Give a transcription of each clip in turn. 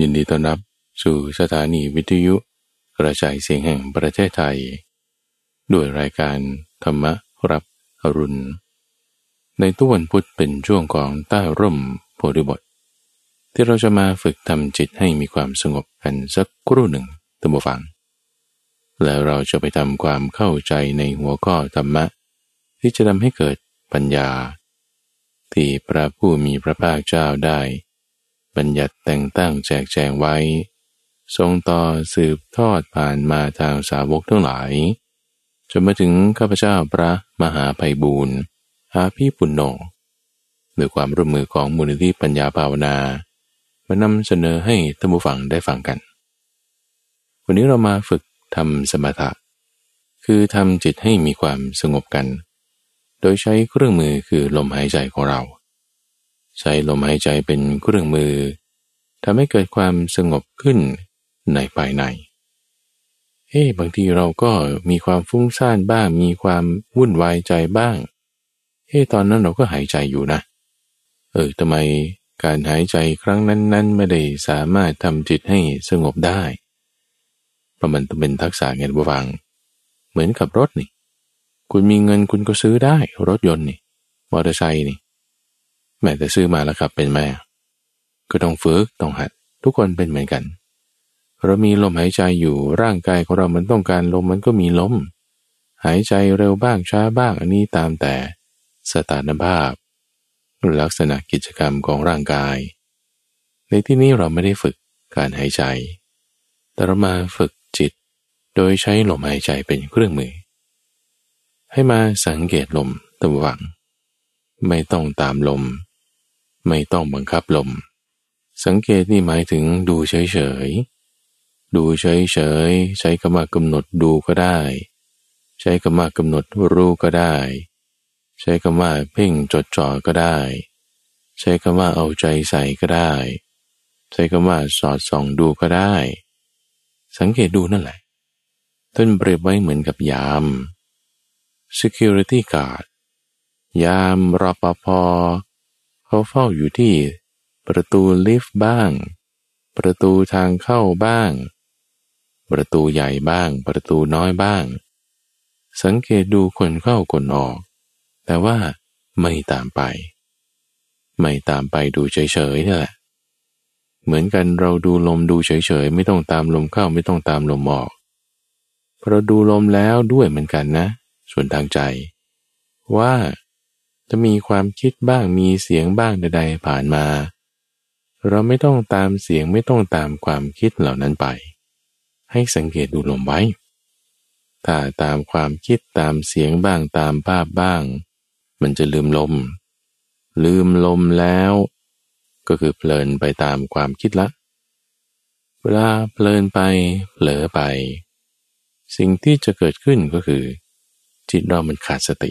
ยินดีต้อนรับสู่สถานีวิทยุกระจายเสียงแห่งประเทศไทย ด้วยรายการธรรมรับอรุณ ในทุกวันพุธเป็นช่วงของใต้ร่มโพธิบท ที่เราจะมาฝึกทำจิตให้มีความสงบกันสักครู่หนึ่งตัมฟัง แล้วเราจะไปทำความเข้าใจในหัวข้อธรรมะ ที่จะทำให้เกิดปัญญา ที่พระผู้มีพระภาคเจ้าได้ บัญญัติแต่งตั้งแจกแจงไว้ ทรงต่อสืบทอดผ่านมาทางสาวกทั้งหลาย จนมาถึงข้าพเจ้าพระมหาไพบูรณ์อาภีปุณโญด้วยความร่วมมือของมูลนิธิปัญญาภาวนามานำเสนอให้ท่านผู้ฟังได้ฟังกัน วันนี้เรามาฝึกทำสมถะ คือทำจิตให้มีความสงบกัน โดยใช้เครื่องมือคือลมหายใจของเรา ใช้ลมหายใจเป็นเครื่องมือทำให้เกิดความสงบขึ้นในภายใน เฮ้บางทีเราก็มีความฟุ้งซ่านบ้าง มีความวุ่นวายใจบ้าง เฮ้ตอนนั้นเราก็หายใจอยู่นะ เออทำไมการหายใจครั้งนั้น ๆ ไม่ได้สามารถทำจิตให้สงบได้เพราะมันต้องเป็นทักษะเงินบวัง เหมือนกับรถนี่ คุณมีเงินคุณก็ซื้อได้ รถยนต์นี่ มอเตอร์ไซค์นี่ แม่แต่ซื้อมาแล้วครับเป็นแม่ ก็ต้องฝึกต้องหัด ทุกคนเป็นเหมือนกัน เรามีลมหายใจอยู่ร่างกายของเรามันต้องการลมมันก็มีลม หายใจเร็วบ้างช้าบ้างอันนี้ตามแต่สถานภาพลักษณะกิจกรรมของร่างกาย ในที่นี้เราไม่ได้ฝึกการหายใจ แต่เรามาฝึกจิต โดยใช้ลมหายใจเป็นเครื่องมือ ให้มาสังเกตลมตะวัง ไม่ต้องตามลม ไม่ต้องบังคับลม สังเกตนี่หมายถึงดูเฉยๆ ดูเฉยๆ ใช้คำว่ากำหนดดูก็ได้ ใช้คำว่ากำหนดรู้ก็ได้ ใช้คำว่าเพ่งจดจ่อก็ได้ ใช้คำว่าเอาใจใส่ก็ได้ ใช้คำว่าสอดส่องดูก็ได้ สังเกตดูนั่นแหละต้นเปรียบไว้เหมือนกับยาม security guard ยามรปภ เขาเฝ้าอยู่ที่ประตูลิฟต์บ้าง ประตูทางเข้าบ้าง ประตูใหญ่บ้าง ประตูน้อยบ้าง สังเกตดูคนเข้าคนออก แต่ว่าไม่ตามไป ไม่ตามไปดูเฉยๆนี่แหละเหมือนกันเราดูลมดูเฉยๆ ไม่ต้องตามลมเข้าไม่ต้องตามลมออกเราดูลมแล้วด้วยเหมือนกันนะ ส่วนทางใจ ว่า จะมีความคิดบ้างมีเสียงบ้างใดๆผ่านมา เราไม่ต้องตามเสียงไม่ต้องตามความคิดเหล่านั้นไป ให้สังเกตดูลมไว้ ถ้าตามความคิดตามเสียงบ้างตามภาพบ้าง มันจะลืมลม ลืมลมแล้ว ก็คือเพลินไปตามความคิดละ เวลาเพลินไปเผลอไป สิ่งที่จะเกิดขึ้นก็คือ จิตเรามันขาดสติ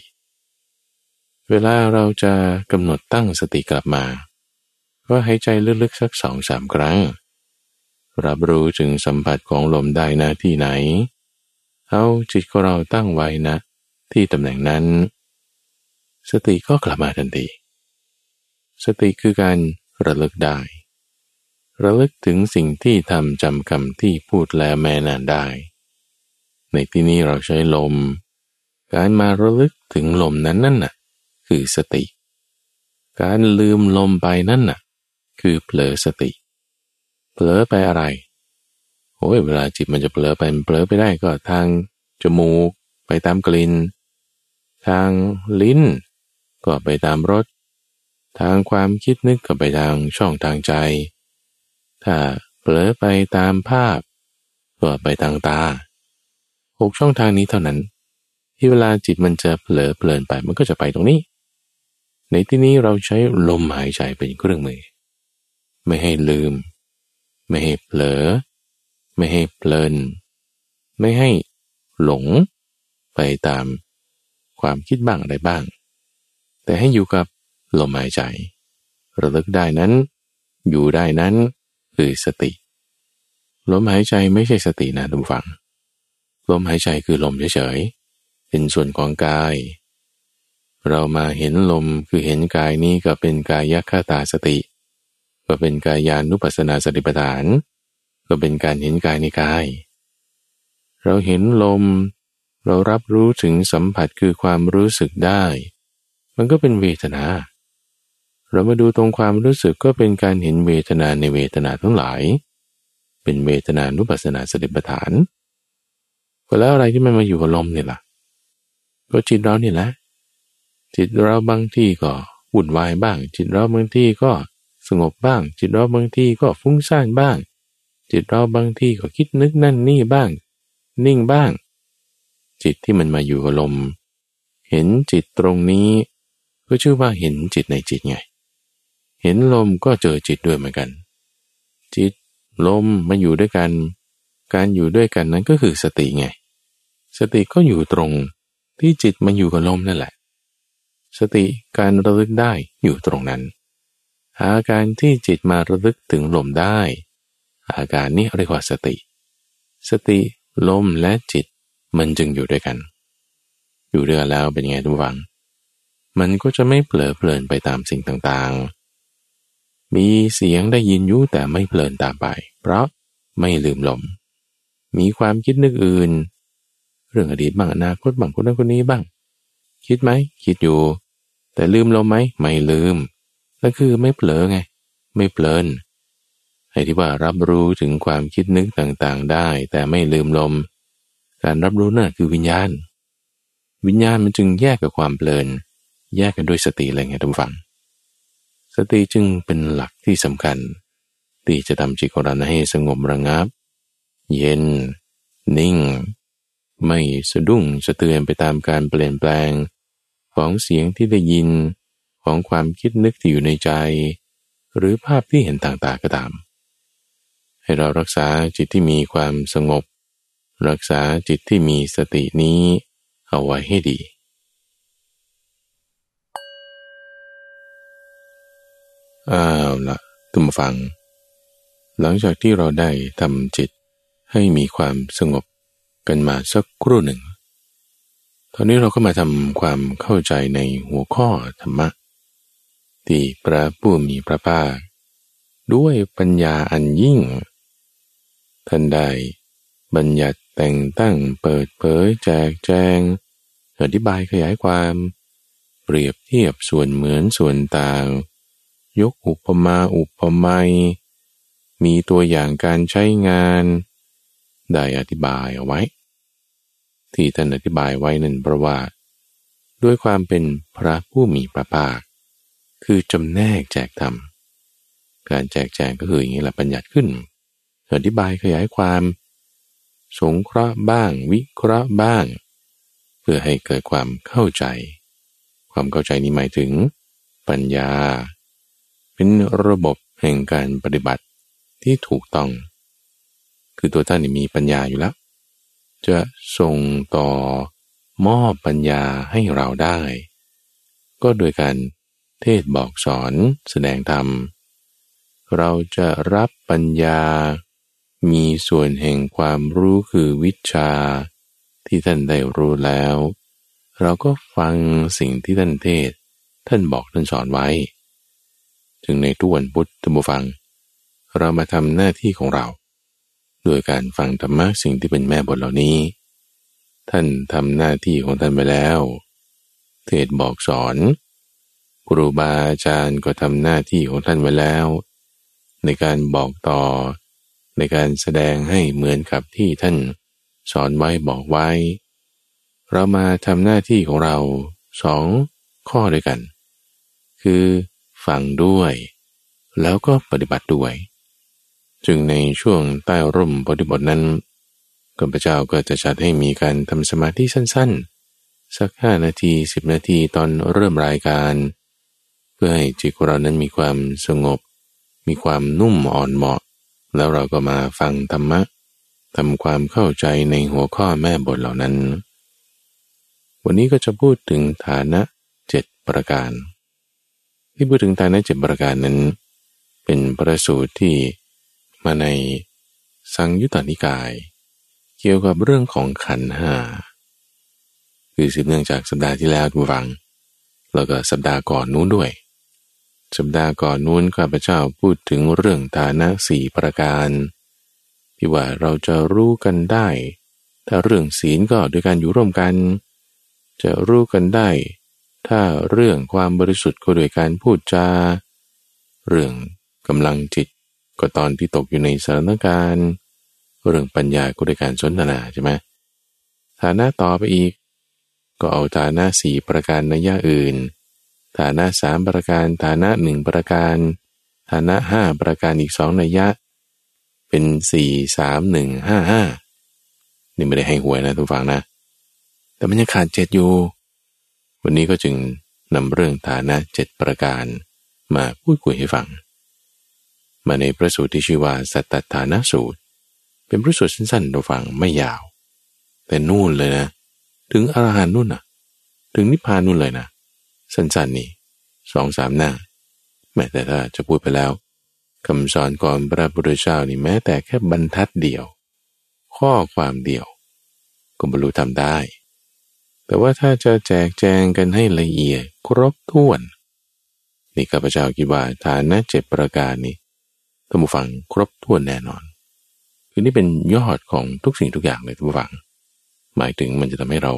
เวลาเราจะกำหนดตั้งสติกลับมา ก็หายใจลึกๆสักสองสามครั้ง รับรู้ถึงสัมผัสของลมได้นะที่ไหน เอาจิตของเราตั้งไว้นะ ที่ตำแหน่งนั้น สติก็กลับมาทันที สติคือการระลึกได้ ระลึกถึงสิ่งที่ทำจำคำที่พูดแล้วแม่นานได้ ในที่นี้เราใช้ลม การมาระลึกถึงลมนั้นนั่นน่ะ คือสติ การลืมลมไปนั่นน่ะ คือเผลอสติ เผลอไปอะไรโอ้ยเวลาจิตมันจะเผลอไปมันเผลอไปได้ก็ทางจมูกไปตามกลิ่น ทางลิ้น ก็ไปตามรสทางความคิดนึกก็ไปทางช่องทางใจ ถ้าเผลอไปตามภาพ ก็ไปทางตาหกช่องทางนี้เท่านั้น ที่เวลาจิตมันจะเผลอเพลินไปมันก็จะไปตรงนี้ ในที่นี้เราใช้ลมหายใจเป็นเครื่องมือ ไม่ให้ลืม ไม่ให้เผลอ ไม่ให้เพลิน ไม่ให้หลงไปตามความคิดบ้างอะไรบ้าง แต่ให้อยู่กับลมหายใจ ระลึกได้นั้น อยู่ได้นั้นคือสติ ลมหายใจไม่ใช่สตินะทุกฝัง ลมหายใจคือลมเฉยๆเป็นส่วนของกาย เรามาเห็นลมคือเห็นกายนี้ก็เป็นกายคตาสติ ก็เป็นกายานุปัสสนาสติปัฏฐาน ก็เป็นการเห็นกายในกาย เราเห็นลม เรารับรู้ถึงสัมผัสคือความรู้สึกได้ มันก็เป็นเวทนา เรามาดูตรงความรู้สึกก็เป็นการเห็นเวทนาในเวทนาทั้งหลาย เป็นเวทนานุปัสสนาสติปัฏฐานก็แล้วอะไรที่มันมาอยู่กับลมเนี่ยล่ะ ก็จิตเราเนี่ยแหละ จิตเราบางที่ก็วุ่นวายบ้าง จิตเราบางที่ก็สงบบ้าง จิตเราบางที่ก็ฟุ้งซ่านบ้าง จิตเราบางที่ก็คิดนึกนั่นนี่บ้าง นิ่งบ้าง จิตที่มันมาอยู่กับลม เห็นจิตตรงนี้ ก็ชื่อว่าเห็นจิตในจิตไง เห็นลมก็เจอจิตด้วยเหมือนกัน จิตลมมาอยู่ด้วยกัน การอยู่ด้วยกันนั้นก็คือสติไง สติก็อยู่ตรงที่จิตมาอยู่กับลมนั่นแหละ สติการระลึกได้อยู่ตรงนั้น อาการที่จิตมาระลึกถึงลมได้ อาการนี้เรียกว่าสติ สติลมและจิตมันจึงอยู่ด้วยกัน อยู่ด้วยแล้วเป็นไงทุกฝัง มันก็จะไม่เผลอเพลินไปตามสิ่งต่างๆ มีเสียงได้ยินอยู่แต่ไม่เพลินตามไป เพราะไม่ลืมลม มีความคิดนึกอื่น เรื่องอดีตบ้างอนาคตบ้างคนนั้นคนนี้บ้าง คิดไหมคิดอยู่ แต่ลืมลมไหมไม่ลืมนั่นคือไม่เผลอไง ไม่เพลินไอ้ที่ว่ารับรู้ถึงความคิดนึกต่างๆได้ แต่ไม่ลืมลม การรับรู้นั่นคือวิญญาณ วิญญาณมันจึงแยกกับความเพลิน แยกกันด้วยสติอะไรเงี้ยทุกฝัง สติจึงเป็นหลักที่สำคัญ ที่จะทำจิตของเราให้สงบระงับ เย็น นิ่ง ไม่สะดุ้งสะเตือนไปตามการเปลี่ยนแปลง ของเสียงที่ได้ยินของความคิดนึกที่อยู่ในใจ หรือภาพที่เห็นต่างๆก็ตาม ให้เรารักษาจิตที่มีความสงบ รักษาจิตที่มีสตินี้เอาไว้ให้ดีอ้าวละตุมฟัง หลังจากที่เราได้ทำจิตให้มีความสงบ กันมาสักครู่หนึ่ง ตอนนี้เราก็มาทำความเข้าใจในหัวข้อธรรมะ ที่พระผู้มีพระภาคด้วยปัญญาอันยิ่ง ท่านได้บัญญัติแต่งตั้งเปิดเผยแจกแจง อธิบายขยายความ เปรียบเทียบส่วนเหมือนส่วนต่าง ยกอุปมาอุปไมยมีตัวอย่างการใช้งาน ได้อธิบายเอาไว้ ที่ท่านอธิบายไว้นั้นเพราะว่า ด้วยความเป็นพระผู้มีพระภาค คือจำแนกแจกธรรม การแจกแจงก็คืออย่างนี้แหละบัญญัติขึ้น อธิบายขยายความ สงเคราะห์บ้าง วิเคราะห์บ้าง เพื่อให้เกิดความเข้าใจ ความเข้าใจนี้หมายถึง ปัญญา เป็นระบบแห่งการปฏิบัติที่ถูกต้อง คือตัวท่านมีปัญญาอยู่แล้ว จะส่งต่อมอบปัญญาให้เราได้ ก็โดยการเทศบอกสอนแสดงธรรม เราจะรับปัญญา มีส่วนแห่งความรู้คือวิชา ที่ท่านได้รู้แล้ว เราก็ฟังสิ่งที่ท่านเทศ ท่านบอกท่านสอนไว้ ถึงในทุกวันพุธท่านผู้ฟัง เรามาทำหน้าที่ของเรา โดยการฟังธรรมะสิ่งที่เป็นแม่บทเหล่านี้ ท่านทำหน้าที่ของท่านไปแล้ว เทศบอกสอนครูบาอาจารย์ก็ทำหน้าที่ของท่านไว้แล้ว ในการบอกต่อ ในการแสดงให้เหมือนกับที่ท่านสอนไว้บอกไว้ เรามาทำหน้าที่ของเราสองข้อด้วยกัน คือฟังด้วย แล้วก็ปฏิบัติด้วย จึงในช่วงใต้ร่มปฏิบัตินั้นข้าพเจ้าก็จะจัดให้มีการทำสมาธิสั้นๆ สักห้านาทีสิบนาทีตอนเริ่มรายการ เพื่อให้จิตเรานั้นมีความสงบ มีความนุ่มอ่อนเหมาะ แล้วเราก็มาฟังธรรมะทำความเข้าใจในหัวข้อแม่บทเหล่านั้น วันนี้ก็จะพูดถึงฐานะเจ็ดประการ ที่พูดถึงฐานะเจ็ดประการนั้น เป็นประสูตรที่ มาในสังยุตตนิกาย เกี่ยวกับเรื่องของขันห้าคือสืบเนื่องจากสัปดาห์ที่แล้วดูฟัง แล้วก็สัปดาห์ก่อนนู้นด้วย สัปดาห์ก่อนนู้นข้าพเจ้าพูดถึงเรื่องฐานะสี่ประการที่ว่าเราจะรู้กันได้ ถ้าเรื่องศีลก็โดยการอยู่ร่วมกัน จะรู้กันได้ ถ้าเรื่องความบริสุทธิ์ก็โดยการพูดจา เรื่องกำลังจิต ก็ตอนที่ตกอยู่ในสถานการณ์ เรื่องปัญญาก็โดยการสนทนาใช่ไหมฐานะต่อไปอีก ก็เอาฐานะสี่ประการในย่าอื่น ฐานะสามประการ ฐานะหนึ่งประการ ฐานะห้าประการอีกสองนัยยะ เป็นสี่สามหนึ่งห้าห้านี่ไม่ได้ให้หวยนะทุกฝั่งนะ แต่มันยังขาดเจ็ดอยู่ วันนี้ก็จึงนำเรื่องฐานะเจ็ดประการมาพูดคุยให้ฟัง มาในพระสูตรที่ชื่อว่าสัตตฐานะสูตร เป็นพระสูตรสั้นๆทุกฝังไม่ยาว แต่นู่นเลยนะ ถึงอรหันนู่นนะถึงนิพพานนู่นเลยนะ สั้นๆนี่สองสามหน้า แม้แต่ถ้าจะพูดไปแล้วคำสอนก่อนพระพุทธเจ้านี่แม้แต่แค่บรรทัดเดียว ข้อความเดียว ก็บรรลุทำได้ แต่ว่าถ้าจะแจกแจงกันให้ละเอียดครบถ้วน นี่ข้าพเจ้าคิดว่าฐานนะเจ็ดประการนี้ ท่านผู้ฟังครบถ้วนแน่นอน คือนี่เป็นยอดของทุกสิ่งทุกอย่างเลยท่านผู้ฟัง หมายถึงมันจะทำให้เรา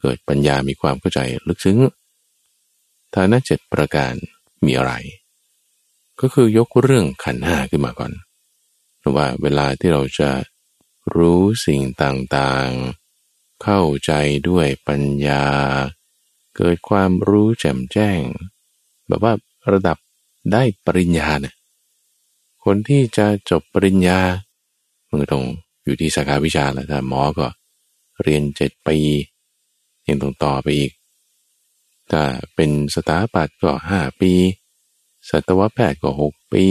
เกิดปัญญามีความเข้าใจลึกซึ้งฐานะเจ็ดประการมีอะไร ก็คือยกเรื่องขันห้าขึ้นมาก่อนเพราะว่าเวลาที่เราจะรู้สิ่งต่างๆ เข้าใจด้วยปัญญา เกิดความรู้แจ่มแจ้ง แบบว่าระดับได้ปริญญาเนี่ย คนที่จะจบปริญญามันก็ต้องอยู่ที่สาขาวิชาแหละถ้าหมอก็เรียนเจ็ดปียังต้องต่อไปอีก ถ้าเป็นสถาปัตย์ก็ห้าปี สัตวแพทย์ก็หกปี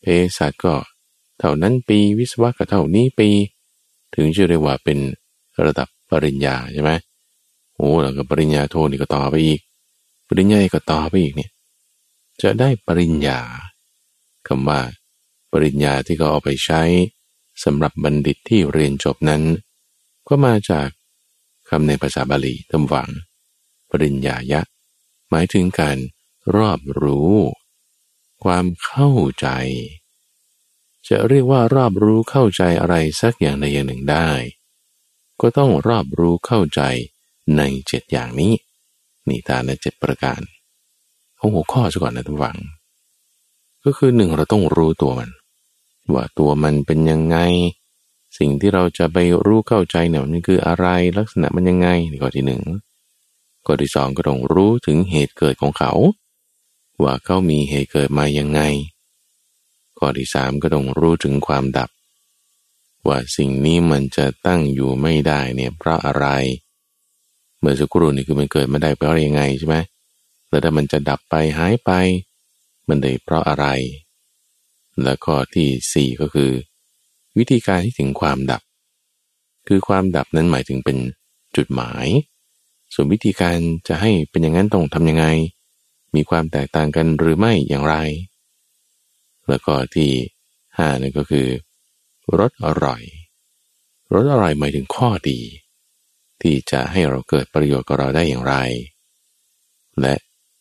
เภสัชก็เท่านั้นปี วิศวะก็เท่านี้ปี ถึงจะเรียกว่าเป็นระดับปริญญาใช่ไหมโอ้แล้วก็ปริญญาโทนี่ก็ต่อไปอีก ปริญญาก็ต่อไปอีกเนี่ย จะได้ปริญญา คำว่า ปริญญาที่เขาเอาไปใช้สำหรับบัณฑิตที่เรียนจบนั้น ก็มาจากคำในภาษาบาลีตำวัง ปริญญายะ หมายถึงการรอบรู้ ความเข้าใจ จะเรียกว่ารอบรู้เข้าใจอะไรสักอย่างใดอย่างหนึ่งได้ ก็ต้องรอบรู้เข้าใจในเจ็ดอย่างนี้นี่ตาในเจ็ดประการเอาหัวข้อซะก่อนนะทุกฝัง ก็คือหนึ่งเราต้องรู้ตัวมัน ว่าตัวมันเป็นยังไง สิ่งที่เราจะไปรู้เข้าใจเนี่ยมันคืออะไรลักษณะมันยังไงนี่ข้อที่หนึ่งข้อที่สองก็ต้องรู้ถึงเหตุเกิดของเขา ว่าเขามีเหตุเกิดมายังไงข้อที่สามก็ต้องรู้ถึงความดับ ว่าสิ่งนี้มันจะตั้งอยู่ไม่ได้เนี่ยเพราะอะไร เมื่อสักครู่นี่คือมันเกิดมาได้เพราะยังไงใช่ไหมแล้วถ้ามันจะดับไปหายไป มันได้เพราะอะไร และข้อที่สี่ก็คือ วิธีการที่ถึงความดับ คือความดับนั้นหมายถึงเป็นจุดหมาย ส่วนวิธีการจะให้เป็นอย่างนั้นต้องทำยังไง มีความแตกต่างกันหรือไม่อย่างไร แล้วก็ที่ห้านั่นก็คือรสอร่อยรสอร่อยหมายถึงข้อดี ที่จะให้เราเกิดประโยชน์กับเราได้อย่างไร และ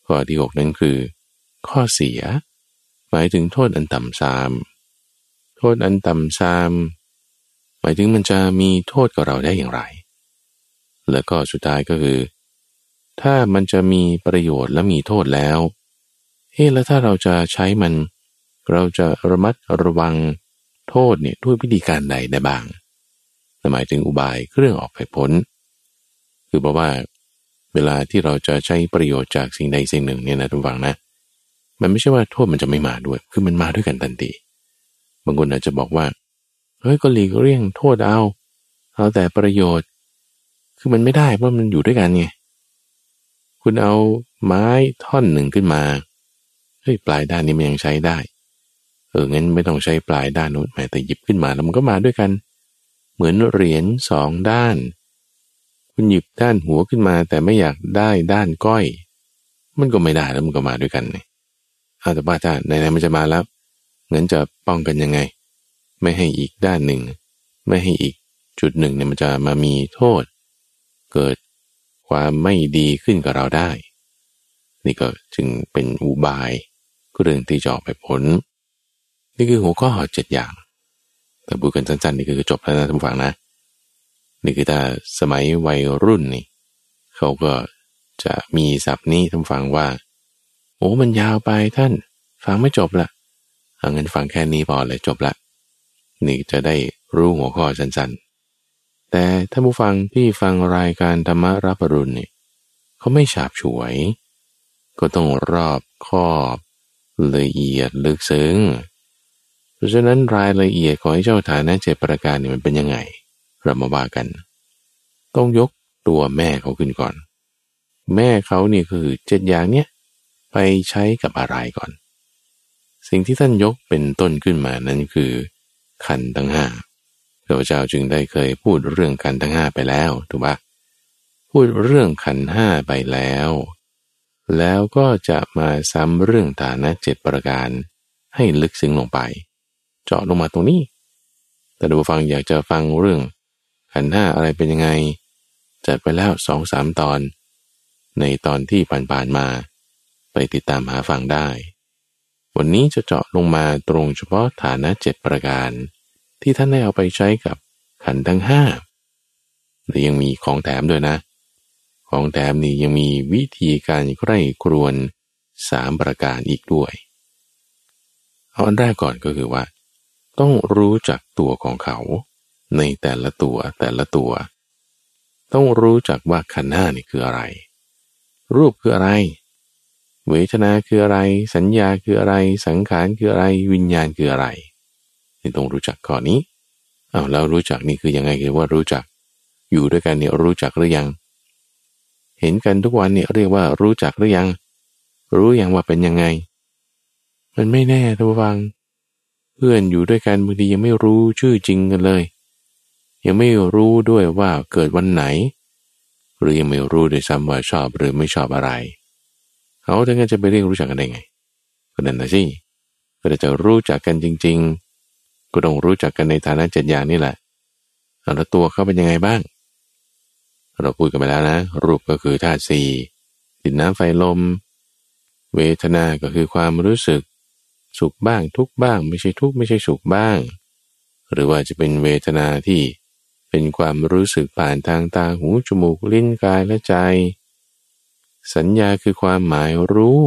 ข้อที่หกนั้นคือ ข้อเสีย หมายถึงโทษอันต่ำซาม โทษอันต่ำซาม หมายถึงมันจะมีโทษกับเราได้อย่างไร แล้วก็สุดท้ายก็คือ ถ้ามันจะมีประโยชน์และมีโทษแล้วเฮ้แล้วถ้าเราจะใช้มัน เราจะระมัดระวังโทษเนี่ยด้วยวิธีการใดได้บ้างหมายถึงอุบายเครื่องออกไปพ้น คือเพราะว่า เวลาที่เราจะใช้ประโยชน์จากสิ่งใดสิ่งหนึ่งเนี่ยนะทุกฝังนะ มันไม่ใช่ว่าโทษมันจะไม่มาด้วย คือมันมาด้วยกันทันทีบางคนอาจจะบอกว่า เฮ้ยก็หลีกเลี่ยงโทษเอา เอาแต่ประโยชน์ คือมันไม่ได้เพราะมันอยู่ด้วยกันไง คุณเอาไม้ท่อนหนึ่งขึ้นมา เฮ้ยปลายด้านนี้มันยังใช้ได้ เอองั้นไม่ต้องใช้ปลายด้านนู้นแต่หยิบขึ้นมาแล้วมันก็มาด้วยกัน เหมือนเหรียญสองด้าน คุณหยิบด้านหัวขึ้นมา แต่ไม่อยากได้ด้านก้อย มันก็ไม่ได้แล้วมันก็มาด้วยกันเนี่ย อาแต่ว่าถ้าไหนๆมันจะมาแล้วงั้นจะป้องกันยังไง ไม่ให้อีกด้านหนึ่ง ไม่ให้อีกจุดหนึ่งเนี่ยมันจะมามีโทษ เกิดความไม่ดีขึ้นกับเราได้ นี่ก็จึงเป็นอุบายเรื่องที่จะออกไปผล นี่คือหัวข้อเจ็ดอย่าง แต่พูกันสั้นๆนี่คือจบแล้วนะท่านฟังนะ นี่คือถ้าสมัยวัยรุ่นนี่ เขาก็จะมีศัพท์นี้ท่านฟังว่า โอ้มันยาวไปท่าน ฟังไม่จบละเอาเงินฟังแค่นี้พอเลยจบละ นี่จะได้รู้หัวข้อสั้นๆ แต่ถ้านผู้ฟังที่ฟังรายการธรรมรับปรุณนี่ยเขาไม่ฉาบฉวย ก็ต้องรอบคอบละเอียดลึกซึ้ง เพราะฉะนั้นรายละเอียดของเจ้าฐานะเจประการนี่มันเป็นยังไง เรามาว่ากัน ต้องยกตัวแม่เขาขึ้นก่อน แม่เขานี่คือเจ็ดอย่างเนี้ย ไปใช้กับอะไรก่อน สิ่งที่ท่านยกเป็นต้นขึ้นมานั้นคือ ขันทั้งห้าพระเจ้าจึงได้เคยพูดเรื่องขันทั้งห้าไปแล้วถูกปะพูดเรื่องขันห้าไปแล้ว แล้วก็จะมาซ้ำเรื่องฐานะเจ็ดประการ ให้ลึกซึ้งลงไป เจาะลงมาตรงนี้ แต่ดูฟังอยากจะฟังเรื่อง ขันห้าอะไรเป็นยังไง จัดไปแล้วสองสามตอน ในตอนที่ผ่านๆมา ไปติดตามหาฟังได้ วันนี้จะเจาะลงมาตรงเฉพาะฐานะเจ็ดประการ ที่ท่านได้เอาไปใช้กับขันทั้งห้าแต่ยังมีของแถมด้วยนะ ของแถมนี้ยังมีวิธีการใคร่ครวนสามประการอีกด้วยเอาอันแรกก่อนก็คือว่า ต้องรู้จักตัวของเขา ในแต่ละตัวแต่ละตัว ต้องรู้จักว่าขันธ์ห้านี่คืออะไร รูปคืออะไร เวทนาคืออะไร สัญญาคืออะไร สังขารคืออะไร วิญญาณคืออะไรนี่ต้องรู้จักข้อนี้เอาแล้วรู้จักนี่คือยังไงคือว่ารู้จัก อยู่ด้วยกันเนี่ยรู้จักหรือยัง เห็นกันทุกวันเนี่ยเรียกว่ารู้จักหรือยัง รู้ยังว่าเป็นยังไง มันไม่แน่ทุกฟัง เพื่อนอยู่ด้วยกันบางทียังไม่รู้ชื่อจริงกันเลย ยังไม่รู้ด้วยว่าเกิดวันไหน หรือยังไม่รู้ด้วยซ้ำว่าชอบหรือไม่ชอบอะไรเขาถึงจะไปเรียกรู้จักกันได้ไงก็นั่นนะสิก็จะรู้จักกันจริง ๆ ก็ต้องรู้จักกันในฐานะเจ็ดอย่างนี่แหละแล้วตัวเขาเป็นยังไงบ้าง เราพูดกันไปแล้วนะ รูปก็คือธาตุสี่ดินน้ำไฟลม เวทนา ก็คือความรู้สึก สุขบ้างทุกบ้าง ไม่ใช่ทุกไม่ใช่สุขบ้าง หรือว่าจะเป็นเวทนาที่เป็นความรู้สึกผ่านทางตาหูจมูกลิ้นกายและใจ สัญญาคือความหมายรู้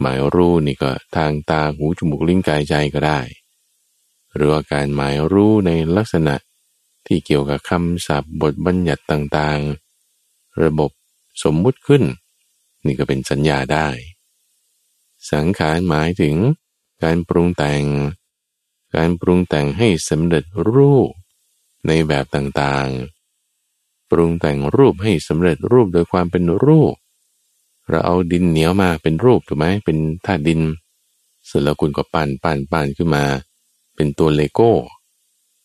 หมายรู้นี่ก็ทางตาหูจมูกลิ้นกายใจก็ได้ หรือว่าการหมายรู้ในลักษณะที่เกี่ยวกับคำศัพท์บทบัญญัติต่างๆ ระบบสมมุติขึ้น นี่ก็เป็นสัญญาได้ สังขารหมายถึงการปรุงแต่ง การปรุงแต่งให้สำเร็จรูปในแบบต่างๆ ปรุงแต่งรูปให้สำเร็จรูปโดยความเป็นรูป เราเอาดินเหนียวมาเป็นรูปถูกไหมเป็นธาตุดิน เสร็จแล้วคุณก็ปั่นปั่นปั่นขึ้นมา เป็นตัวเลโก้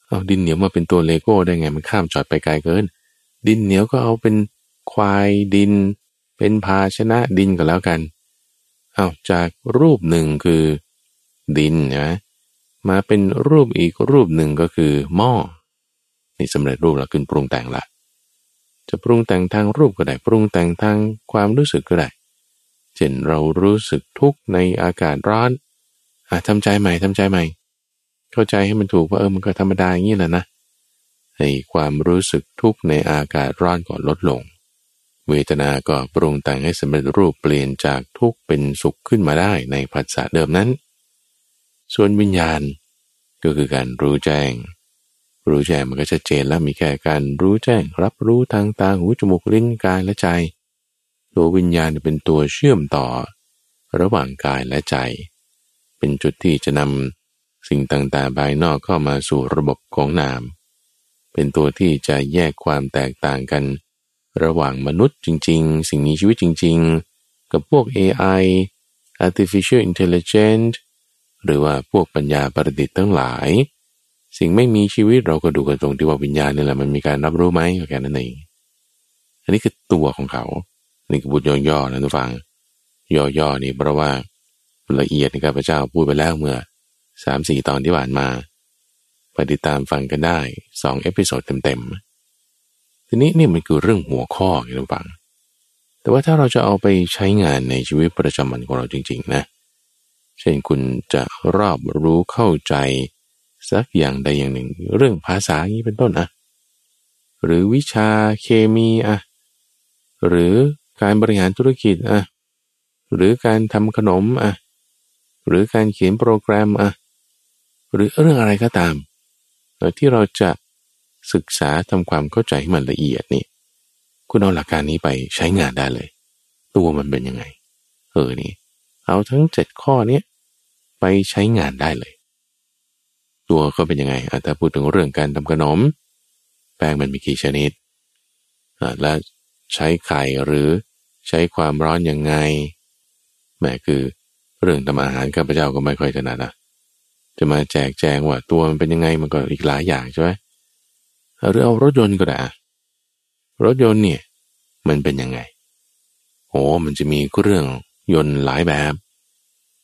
เอาดินเหนียวมาเป็นตัวเลโก้ได้ไงมันข้ามจอดไปไกลเกิน ดินเหนียวก็เอาเป็นควายดิน เป็นภาชนะดินก็แล้วกัน เอาจากรูปหนึ่งคือ ดินนะมาเป็นรูปอีกรูปหนึ่งก็คือหม้อนี่สำเร็จรูปแล้วขึ้นปรุงแต่งละ จะปรุงแต่งทางรูปก็ได้ ปรุงแต่งทางความรู้สึกก็ได้ เช่นเรารู้สึกทุกข์ในอากาศร้อนอะทำใจใหม่ทำใจใหม่ เข้าใจให้มันถูกว่าเออมันก็ธรรมดาอย่างนี้แหละนะให้ความรู้สึกทุกข์ในอากาศร้อนก่อนลดลง เวทนาก็ปรุงแต่งให้สำเร็จรูปเปลี่ยนจากทุกข์เป็นสุขขึ้นมาได้ในภาษาเดิมนั้น ส่วนวิญญาณก็คือการรู้แจ้ง รู้แจ้งมันก็ชัดเจนแล้วมีแค่การรู้แจ้งรับรู้ทางตาหูจมูกลิ้นกายและใจ ตัววิญญาณเป็นตัวเชื่อมต่อ ระหว่างกายและใจ เป็นจุดที่จะนำสิ่งต่างๆภายนอกเข้ามาสู่ระบบของนาม เป็นตัวที่จะแยกความแตกต่างกัน ระหว่างมนุษย์จริง ๆ สิ่งมีชีวิตจริง ๆ กับพวก AI artificial intelligence หรือว่าพวกปัญญาประดิษฐ์ทั้งหลาย สิ่งไม่มีชีวิตเราก็ดูกันตรงที่ว่าวิญญาณนี่แหละมันมีการรับรู้ไหมก็แค่นั้นเองอันนี้คือตัวของเขานี่คือบุตรย่อๆนะทุกฟัง ย่อๆนี่เพราะว่าละเอียดในการข้าพเจ้าพูดไปแล้วเมื่อสามสี่ตอนที่ผ่านมาไปติดตามฟังกันได้สอง episode เต็มๆ ทีนี้นี่มันคือเรื่องหัวข้อทุกฟัง แต่ว่าถ้าเราจะเอาไปใช้งานในชีวิตประจำวันของเราจริง ๆ นะ เช่นคุณจะรอบรู้เข้าใจ สักอย่างใดอย่างหนึ่ง เรื่องภาษาอย่างนี้เป็นต้นอะหรือวิชาเคมีอะหรือการบริหารธุรกิจอะหรือการทำขนมอะหรือการเขียนโปรแกรมอะหรือเรื่องอะไรก็ตามที่เราจะศึกษาทำความเข้าใจให้มันละเอียดนี่คุณเอาหลักการนี้ไปใช้งานได้เลย ตัวมันเป็นยังไง เออนี่ เอาทั้งเจ็ดข้อนี้ไปใช้งานได้เลย ตัวก็เป็นยังไงถ้าพูดถึงเรื่องการทำขนม แป้งมันมีกี่ชนิด และใช้ไข่หรือใช้ความร้อนยังไงแม่คือเรื่องทำอาหารข้าพเจ้าก็ไม่ค่อยถนัดนะจะมาแจกแจงว่าตัวมันเป็นยังไงมันก็อีกหลายอย่างใช่ไหมหรือเอารถยนต์ก็ได้รถยนต์เนี่ยมันเป็นยังไงโอ้มันจะมีเครื่องยนต์หลายแบบ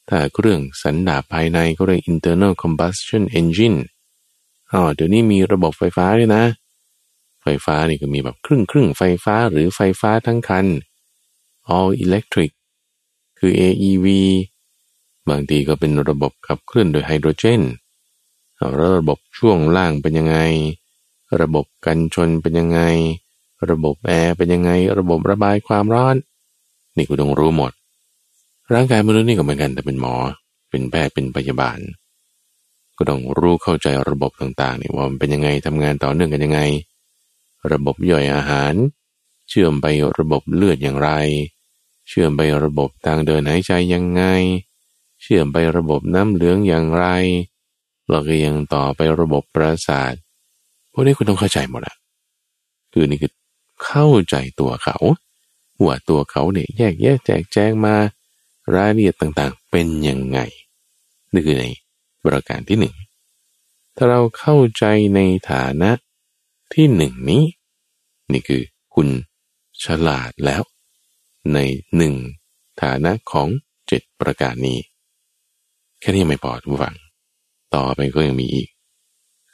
ถ้าเครื่องสันดาปภายในก็เรียก internal combustion engine อ๋อเดี๋ยวนี้มีระบบไฟฟ้าด้วยนะ ไฟฟ้านี่ก็มีแบบครึ่งครึ่งไฟฟ้าหรือไฟฟ้าทั้งคัน all electric คือ AEV บางทีก็เป็นระบบขับเคลื่อนโดยไฮโดรเจนแล้วระบบช่วงล่างเป็นยังไง ระบบกันชนเป็นยังไง ระบบแอร์เป็นยังไง ระบบระบายความร้อน นี่กูต้องรู้หมด ร่างกายมนุษย์นี่ก็เหมือนกันแต่เป็นหมอ เป็นแพทย์เป็นพยาบาล ก็ต้องรู้เข้าใจระบบต่างๆนี่ว่ามันเป็นยังไงทำงานต่อเนื่องกันยังไง ระบบย่อยอาหาร เชื่อมไประบบเลือดอย่างไร เชื่อมไประบบทางเดินหายใจยังไง เชื่อมไประบบน้ำเหลืองอย่างไรเราก็ยังต่อไประบบประสาทพวกนี้คุณต้องเข้าใจหมดอะคือนี่คือเข้าใจตัวเขาว่าตัวเขาเนี่ยแยกแยกแจกแจงมา รายละเอียดต่างๆ เป็นยังไงนี่คือในประการที่หนึ่งถ้าเราเข้าใจในฐานะที่หนึ่งนี้ นี่คือคุณฉลาดแล้ว ในหนึ่งฐานะของเจ็ดประการนี้ แค่นี้ไม่พอทุกฝัง ต่อไปก็ยังมีอีก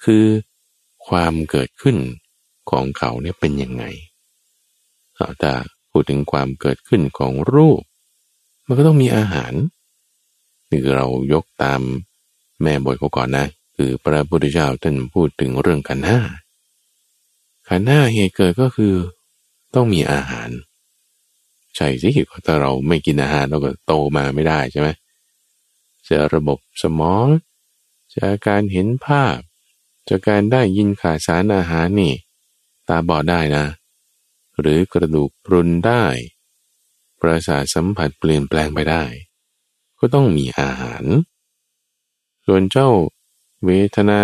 คือความเกิดขึ้นของเขาเนี่ยเป็นยังไงแต่พูดถึงความเกิดขึ้นของรูป มันก็ต้องมีอาหารนี่คือเรายกตามแม่บทเขาก่อนนะ คือพระพุทธเจ้าท่านพูดถึงเรื่องขันห้าขันห้าเหตุเกิดก็คือต้องมีอาหาร ใช่สิถ้าเราไม่กินอาหารเราก็โตมาไม่ได้ใช่ไหมจะระบบสมองจากการเห็นภาพ จากการได้ยินข่าดสารอาหารนี่ ตาบอดได้นะ หรือกระดูกพรุนได้ ประสาทสัมผัสเปลี่ยนแปลงไปได้ ก็ต้องมีอาหาร ส่วนเจ้าเวทนา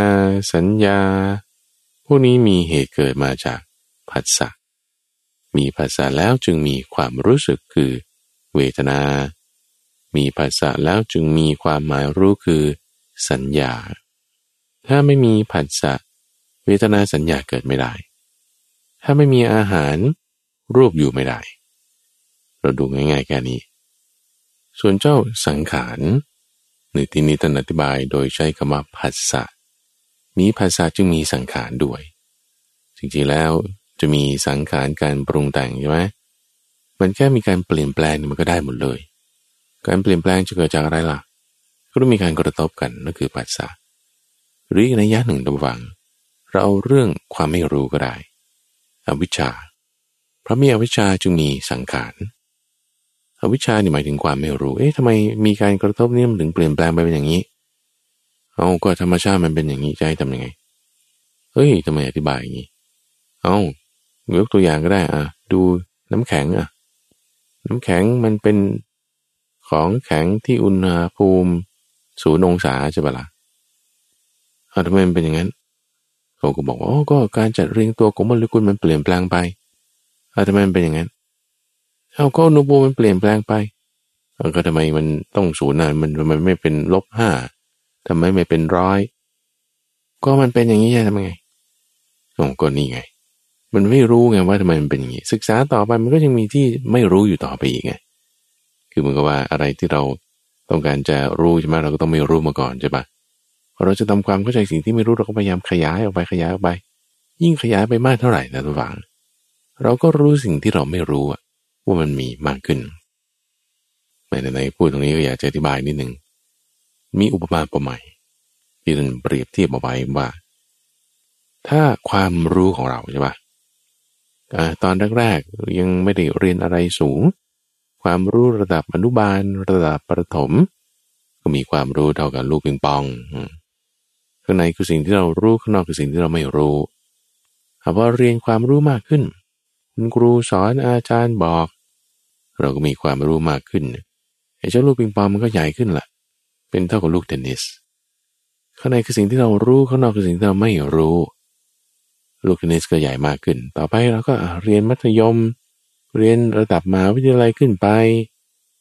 สัญญา พวกนี้มีเหตุเกิดมาจากผัสสะมีผัสสะแล้วจึงมีความรู้สึกคือ เวทนา มีภาษาแล้วจึงมีความหมายรู้คือ สัญญา ถ้าไม่มีผัสสะเวทนาสัญญาเกิดไม่ได้ ถ้าไม่มีอาหารรูปอยู่ไม่ได้ เราดูง่ายๆแค่นี้ ส่วนเจ้าสังขารในที่นี้ท่านอธิบายโดยใช้คำว่าผัสสะมีภาษาจึงมีสังขารด้วย จริงๆแล้วจะมีสังขารการปรุงแต่งใช่ไหมมันแค่มีการเปลี่ยนแปลงมันก็ได้หมดเลย การเปลี่ยนแปลงจะเกิดจากอะไรล่ะ ก็ต้องมีการกระทบกันนั่นคือปัสสะหรืออีกในยะหนึ่งตำวัง เราเอาเรื่องความไม่รู้ก็ได้ อวิชชา เพราะมีอวิชชาจึงมีสังขาร อวิชชานี่หมายถึงความไม่รู้ เอ๊ะทำไมมีการกระทบนี่มันถึงเปลี่ยนแปลงไปเป็นอย่างนี้ เอาก็ธรรมชาติมันเป็นอย่างนี้จะให้ทำยังไง เฮ้ยทำไมอธิบายอย่างนี้ เอายกตัวอย่างก็ได้อะ ดูน้ำแข็งอะ น้ำแข็งมันเป็นของแข็งที่อุณหภูมิศูนย์องศาใช่ปะละ่ะทำไมมันเป็นอย่างนั้นเขาก็บอกว่าอ๋อก็การจัดเรียงตัวของโมเลกุลมันเปลี่ยนแปลงไปอาทำไมมันเป็นอย่างนั้น เอาก็อุณหภูมิมันเปลี่ยนแปลงไปก็ทำไมมันต้องศูนย์น่ะมันทำไมไม่เป็นลบห้าทำไมไม่เป็นร้อยก็มันเป็นอย่างนี้ใช่ทำไงโอ้ก็นี่ไง มันไม่รู้ไงว่าทำไมมันเป็นอย่างนี้ ศึกษาต่อไปมันก็ยังมีที่ไม่รู้อยู่ต่อไปอีกไงคือมือนกับว่าอะไรที่เราต้องการจะรู้ใช่ไหมเราก็ต้องไม่รู้มาก่อนใช่ปะพอเราจะทำความเข้าใจสิ่งที่ไม่รู้เราก็พยายามขยายออกไปขยายออกไป ยิ่งขยายไปมากเท่าไหร่นะทุกฝัง เราก็รู้สิ่งที่เราไม่รู้อะ ว่ามันมีมากขึ้นในในพูดตรงนี้ก็อยากจะอธิบายนิดหนึ่ง มีอุปมาประใหม่ที่ท่านเปรียบเทียบเอาไว้ว่า ถ้าความรู้ของเราใช่ปะตอนแรกๆยังไม่ได้เรียนอะไรสูง ความรู้ระดับอนุบาลระดับประถม ก็มีความรู้เท่ากับลูกปิงปองข้างในคือสิ่งที่เรารู้ข้างนอกคือสิ่งที่เราไม่รู้พอเรียนความรู้มากขึ้น คุณครูสอนอาจารย์บอก เราก็มีความรู้มากขึ้นไอ้เจ้าลูกปิงปองมันก็ใหญ่ขึ้นละ่ะ เป็นเท่ากับลูกเทนนิสข้างในคือสิ่งที่เรารู้ข้างนอกคือสิ่งที่เราไม่รู้ ลูกเทนนิสก็ใหญ่มากขึ้น ต่อไปเราก็เรียนมัธยม เรียนระดับมหาวิทยาลัยขึ้นไป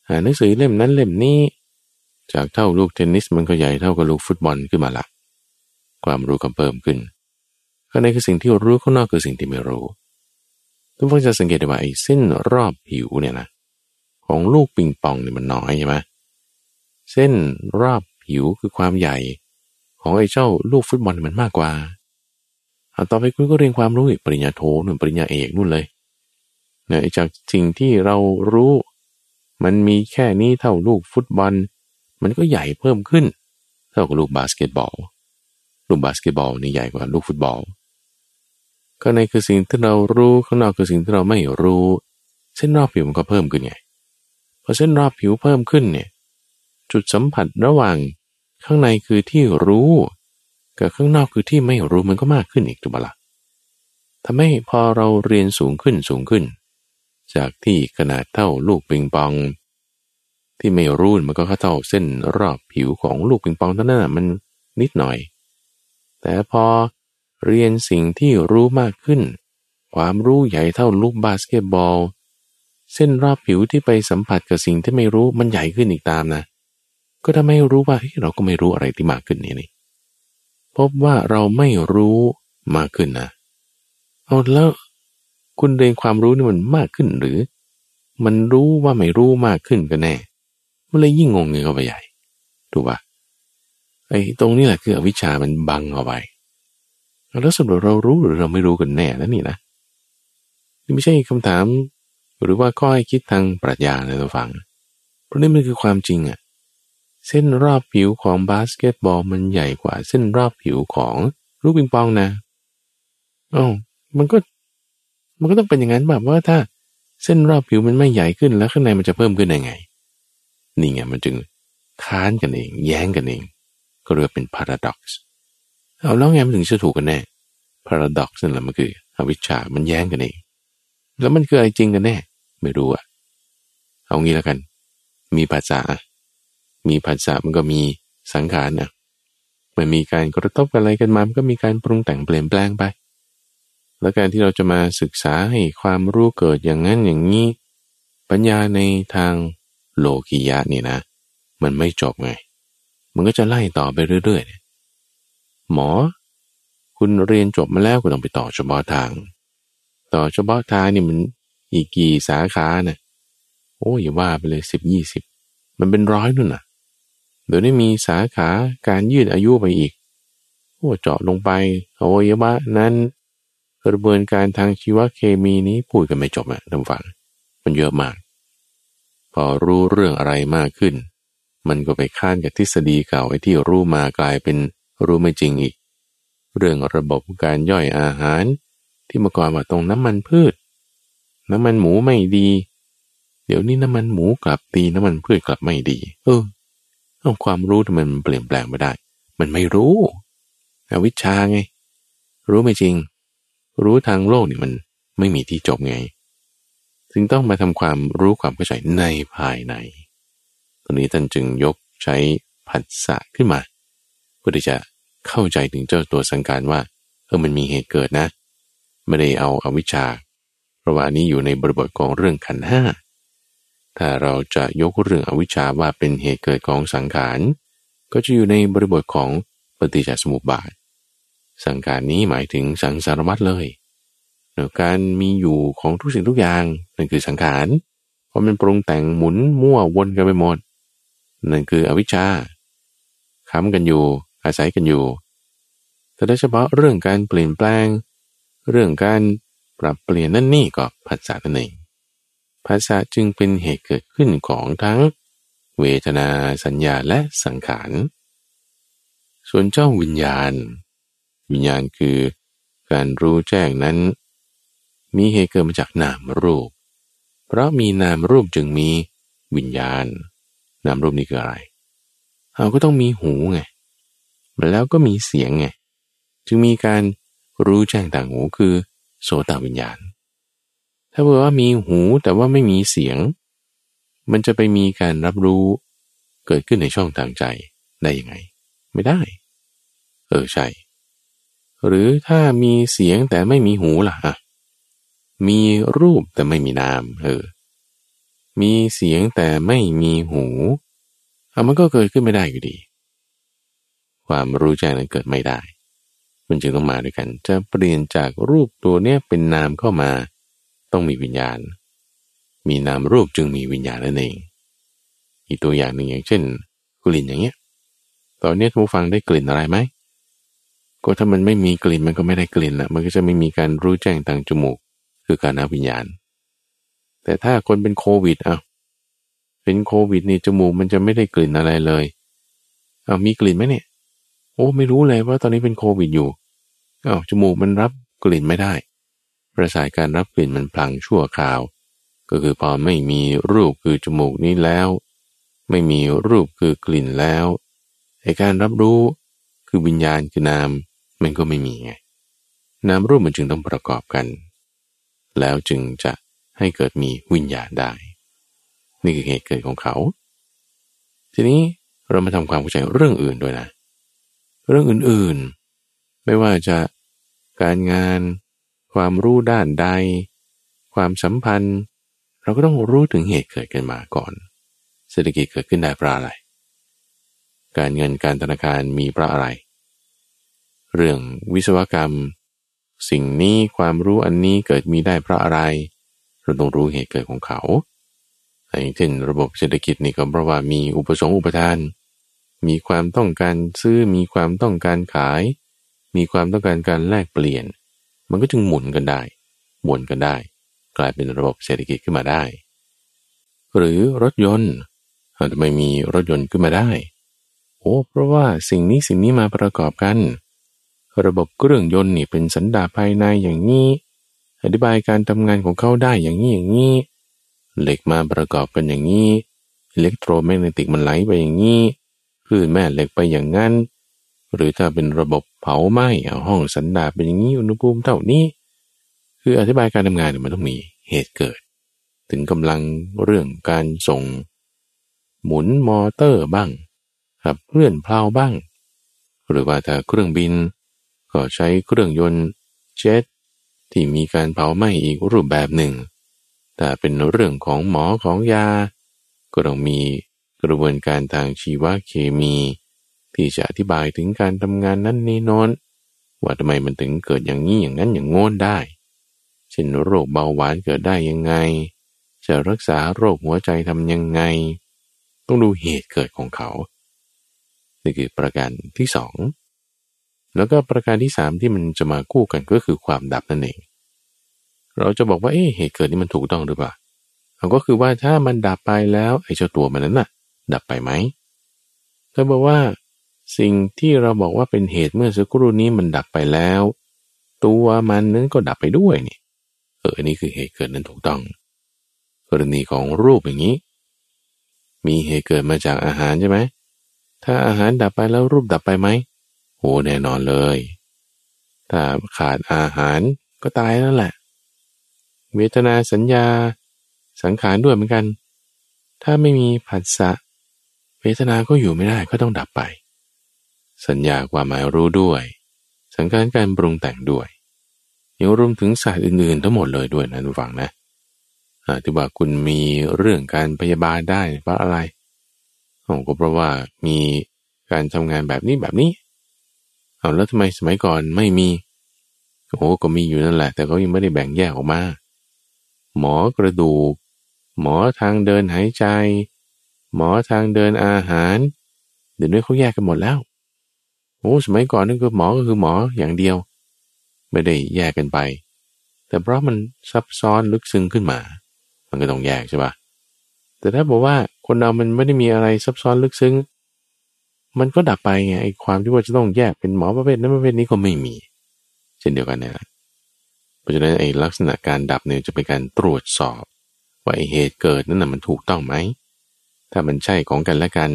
อ่านหนังสือเล่มนั้นเล่มนี้ จากเท่าลูกเทนนิสมันก็ใหญ่เท่ากับลูกฟุตบอลขึ้นมาละความรู้ก็เพิ่มขึ้นข้างในคือสิ่งที่รู้ข้างนอกคือสิ่งที่ไม่รู้ ทุกคนจะสังเกตได้ว่าไอ้เส้นรอบผิวเนี่ยนะของลูกปิงปองเนี่ยมันน้อยใช่ไหมเส้นรอบผิวคือความใหญ่ ของไอ้เจ้าลูกฟุตบอลมันมากกว่าเอาต่อไปคุณก็เรียนความรู้อีกปริญญาโทนู่นปริญญาเอกนู่นเลยเนี่ยจากสิ่งที่เรารู้ มันมีแค่นี้เท่าลูกฟุตบอล มันก็ใหญ่เพิ่มขึ้น เท่ากับลูกบาสเกตบอล ลูกบาสเกตบอลนี่ใหญ่กว่าลูกฟุตบอล ข้างในคือสิ่งที่เรารู้ข้างนอกคือสิ่งที่เราไม่รู้ เส้นรอบผิวมันก็เพิ่มขึ้นไงพอเส้นรอบผิวเพิ่มขึ้นเนี่ยจุดสัมผัสระหว่างข้างในคือที่รู้ กับข้างนอกคือที่ไม่รู้มันก็มากขึ้นอีกถูกปะล่ะทำให้พอเราเรียนสูงขึ้นสูงขึ้น จากที่ขนาดเท่าลูกปิงปอง ที่ไม่รู้มันก็เท่าเส้นรอบผิวของลูกปิงปองเท่านั้นมันนิดหน่อย แต่พอ เรียนสิ่งที่รู้มากขึ้น ความรู้ใหญ่เท่าลูกบาสเกตบอล เส้นรอบผิวที่ไปสัมผัสกับสิ่งที่ไม่รู้มันใหญ่ขึ้นอีกตามนะ ก็ทำให้รู้ว่าเราก็ไม่รู้อะไรที่มากขึ้นนี่นี่พบว่าเราไม่รู้มากขึ้นนะเอาแล้วคุณเรียนความรู้นี่มันมากขึ้นหรือ มันรู้ว่าไม่รู้มากขึ้นกันแน่มันเลยยิ่งงงเงินเข้าไปใหญ่ถูกปะไอ้ตรงนี้แหละคืออวิชามันบังเอาไว้ แล้วสรุปเรารู้หรือเราไม่รู้กันแน่นะนี่นะนี่ไม่ใช่คำถาม หรือว่าข้อให้คิดทางปรัชญาในตัวฟัง เพราะนี่มันคือความจริงอะเส้นรอบผิวของบาสเกตบอลมันใหญ่กว่า เส้นรอบผิวของลูกปิงปองนะอ๋อมันก็ มันก็ต้องเป็นอย่างนั้นแบบว่าถ้าเส้นรอบผิวมันไม่ใหญ่ขึ้นแล้วข้างในมันจะเพิ่มขึ้นยังไง นี่ไงมันจึงค้านกันเอง แย้งกันเอง ก็เรียกเป็นพาราด็อก เอาแล้วไงมันถึงจะถูกกันแน่ paradox นั่นแหละมันคืออวิชชา มันแย้งกันเอง แล้วมันคืออะไรจริงกันแน่ ไม่รู้อะเอางี้แล้วกัน มีภาษา มีภาษามันก็มีสังขารนะมันมีการกระทบอะไรกันมา มันก็มีการปรุงแต่งเปลี่ยนแปลงไป แล้วการที่เราจะมาศึกษาให้ความรู้เกิดอย่างนั้นอย่างนี้ ปัญญาในทางโลกิยะนี่นะ มันไม่จบไง มันก็จะไล่ต่อไปเรื่อยๆ หมอ คุณเรียนจบมาแล้วก็ต้องไปต่อเฉพาะทาง ต่อเฉพาะทางนี่มันอีกกี่สาขานะ่ะโอ้ยว่าไปเลยสิบยี่สิบมันเป็นร้อยนู่นน่ะเดี๋ยวนี้มีสาขาการยืดอายุไปอีกโอ้เจาะลงไปอวัยวะนั้นกระบวนการทางชีวเคมีนี้พูดกันไม่จบอะท่านฟัง มันเยอะมาก พอรู้เรื่องอะไรมากขึ้น มันก็ไปค้านกับทฤษฎีเก่าไอ้ที่รู้มากลายเป็น รู้ไม่จริงอีก เรื่องระบบการย่อยอาหาร ที่เมื่อก่อนว่าตรงน้ำมันพืช น้ำมันหมูไม่ดี เดี๋ยวนี้น้ำมันหมูกลับตีน้ำมันพืชกลับไม่ดี เออเอาความรู้ทำไมมันเปลี่ยนแปลงไม่ได้ มันไม่รู้อวิชชาไง รู้ไม่จริง รู้ทางโลกนี่มันไม่มีที่จบไงจึงต้องมาทำความรู้ความเข้าใจในภายใน ตรงนี้ท่านจึงยกใช้ผัสสะขึ้นมา เพื่อที่จะ เข้าใจถึงเจ้าตัวสังการว่าเออมันมีเหตุเกิดนะ ไม่ได้เอาอาวิชชา เพราะว่านี้อยู่ในบริบทของเรื่องขันห้าถ้าเราจะยกเรื่องอวิชชาว่าเป็นเหตุเกิดของสังขาร ก็จะอยู่ในบริบทของปฏิจจสมุปบาท สังขารนี้หมายถึงสังสารวัตรเลยการมีอยู่ของทุกสิ่งทุกอย่างนั่นคือสังขาร เพราะมันปรุงแต่งหมุนมั่ววนกันไปหมด นั่นคืออวิชชาค้ำกันอยู่ อาศัยกันอยู่ แต่โดยเฉพาะเรื่องการเปลี่ยนแปลง เรื่องการปรับเปลี่ยนนั่นนี่ก็ภาษานั่นเองภาษาจึงเป็นเหตุเกิดขึ้นของทั้ง เวทนาสัญญาและสังขาร ส่วนเจ้าวิญญาณ วิญญาณคือการรู้แจ้งนั้น มีเหตุเกิดมาจากนามรูป เพราะมีนามรูปจึงมีวิญญาณ นามรูปนี้คืออะไร เราก็ต้องมีหูไง แล้วก็มีเสียงไงจึงมีการรู้แจ้งต่างหูคือโสตวิญญาณ ถ้าเผื่อว่ามีหูแต่ว่าไม่มีเสียง มันจะไปมีการรับรู้เกิดขึ้นในช่องทางใจได้ยังไง ไม่ได้ เออใช่ หรือถ้ามีเสียงแต่ไม่มีหูล่ะะมีรูปแต่ไม่มีนามเออ มีเสียงแต่ไม่มีหูเอามันก็เกิดขึ้นไม่ได้อยู่ดี ความรู้แจ้งนั้นเกิดไม่ได้ มันจึงต้องมาด้วยกัน จะเปลี่ยนจากรูปตัวเนี้ยเป็นนามเข้ามา ต้องมีวิญญาณ มีนามรูปจึงมีวิญญาณนั่นเอง อีกตัวอย่างหนึ่งอย่างเช่น กลิ่นอย่างเงี้ย ตอนนี้ทุกฟังได้กลิ่นอะไรไหม ก็ถ้ามันไม่มีกลิ่นมันก็ไม่ได้กลิ่นละมันก็จะไม่มีการรู้แจ้งทางจมูก คือการนับวิญญาณ แต่ถ้าคนเป็นโควิดอะเป็นโควิดนี่จมูกมันจะไม่ได้กลิ่นอะไรเลย เอามีกลิ่นไหมเนี่ย โอ้ไม่รู้เลยว่าตอนนี้เป็นโควิดอยู่อ้าวจมูกมันรับกลิ่นไม่ได้ประสาทการรับกลิ่นมันพลังชั่วคราว ก็คือพอไม่มีรูปคือจมูกนี้แล้ว ไม่มีรูปคือกลิ่นแล้วไอการรับรู้คือวิญญาณคือนาม มันก็ไม่มีไงนามรูปมันจึงต้องประกอบกัน แล้วจึงจะให้เกิดมีวิญญาณได้ นี่คือเหตุเกิดของเขา ทีนี้เรามาทำความเข้าใจเรื่องอื่นด้วยนะ เรื่องอื่นๆ ไม่ว่าจะการงาน ความรู้ด้านใด ความสัมพันธ์ เราก็ต้องรู้ถึงเหตุเกิดกันมาก่อน เศรษฐกิจเกิดขึ้นได้เพราะอะไร การเงินการธนาคารมีเพราะอะไร เรื่องวิศวกรรม สิ่งนี้ความรู้อันนี้เกิดมีได้เพราะอะไร เราต้องรู้เหตุเกิดของเขาอย่างเช่นระบบเศรษฐกิจนี่ก็เพราะว่ามีอุปสงค์อุปทาน มีความต้องการซื้อมีความต้องการขาย มีความต้องการการแลกเปลี่ยน มันก็จึงหมุนกันได้หมุนกันได้ กลายเป็นระบบเศรษฐกิจขึ้นมาได้ หรือรถยนต์ทำไมมีรถยนต์ขึ้นมาได้ โอ้เพราะว่าสิ่งนี้สิ่งนี้มาประกอบกัน ระบบเครื่องยนต์นี่เป็นสันดาปภายในอย่างนี้ อธิบายการทำงานของเขาได้อย่างนี้อย่างนี้เหล็กมาประกอบกันอย่างนี้อิเล็กโทรแมกเนติกมันไหลไปอย่างนี้ คลื่นแม่เหล็กไปอย่างนั้น หรือถ้าเป็นระบบเผาไหม้ห้องสันดาปเป็นอย่างนี้อุณหภูมิเท่านี้ คืออธิบายการทำงานมันต้องมีเหตุเกิด ถึงกำลังเรื่องการส่ง หมุนมอเตอร์บ้างขับเคลื่อนเพลาบ้าง หรือว่าถ้าเครื่องบิน ก็ใช้เครื่องยนต์เจ็ตที่มีการเผาไหม้อีกรูปแบบหนึ่ง แต่เป็นเรื่องของหมอของยา ก็ต้องมี กระบวนการทางชีวเคมี ที่จะอธิบายถึงการทำงานนั้นนี้นอนว่าทำไมมันถึงเกิดอย่างนี้อย่างนั้นอย่างงนได้ เช่นโรคเบาหวานเกิดได้ยังไง จะรักษาโรคหัวใจทำยังไง ต้องดูเหตุเกิดของเขา นี่คือประการที่สองแล้วก็ประการที่สามที่มันจะมาคู่กันก็คือความดับนั่นเอง เราจะบอกว่าเอ๊ะเหตุเกิดนี่มันถูกต้องหรือเปล่าเราก็คือว่าถ้ามันดับไปแล้วไอ้เจ้าตัวมันนั้นน่ะ ดับไปไหมถ้าบอกว่า สิ่งที่เราบอกว่าเป็นเหตุเมื่อสักครู่นี้มันดับไปแล้ว ตัวมันนั้นก็ดับไปด้วยนี่เอออันนี้คือเหตุเกิดนั้นถูกต้อง กรณีของรูปอย่างนี้ มีเหตุเกิดมาจากอาหารใช่ไหมถ้าอาหารดับไปแล้วรูปดับไปไหมโหแน่นอนเลย ถ้าขาดอาหารก็ตายแล้วแหละ เวทนาสัญญา สังขารด้วยเหมือนกัน ถ้าไม่มีผัสสะ เวทนาก็อยู่ไม่ได้ก็ต้องดับไป สัญญาความหมายรู้ด้วย สังขารการปรุงแต่งด้วยยังรวมถึงศาสตร์อื่นๆ ทั้งหมดเลยด้วยนะทุกฝังนะที่ว่าคุณมีเรื่องการพยาบาลได้เพราะอะไรก็เพราะว่ามีการทำงานแบบนี้แบบนี้เอาแล้วทำไมสมัยก่อนไม่มีโอ้ก็มีอยู่นั่นแหละ แต่เขายังไม่ได้แบ่งแยกออกมา หมอกระดูก หมอทางเดินหายใจ หมอทางเดินอาหาร เดี๋ยวนี้เขาแยกกันหมดแล้วโอ้สมัยก่อนนั่นคือหมอก็คือหมออย่างเดียว ไม่ได้แยกกันไป แต่เพราะมันซับซ้อนลึกซึ้งขึ้นมา มันก็ต้องแยกใช่ปะแต่ถ้าบอกว่าคนเรามันไม่ได้มีอะไรซับซ้อนลึกซึ้ง มันก็ดับไปไงไอ้ความที่ว่าจะต้องแยกเป็นหมอประเภทนั้นประเภทนี้ก็ไม่มี เช่นเดียวกันนะเพราะฉะนั้นไอ้ลักษณะการดับเนี่ยจะเป็นการตรวจสอบ ว่าไอ้เหตุเกิดนั้นน่ะมันถูกต้องไหม ถ้ามันใช่ของกันและกัน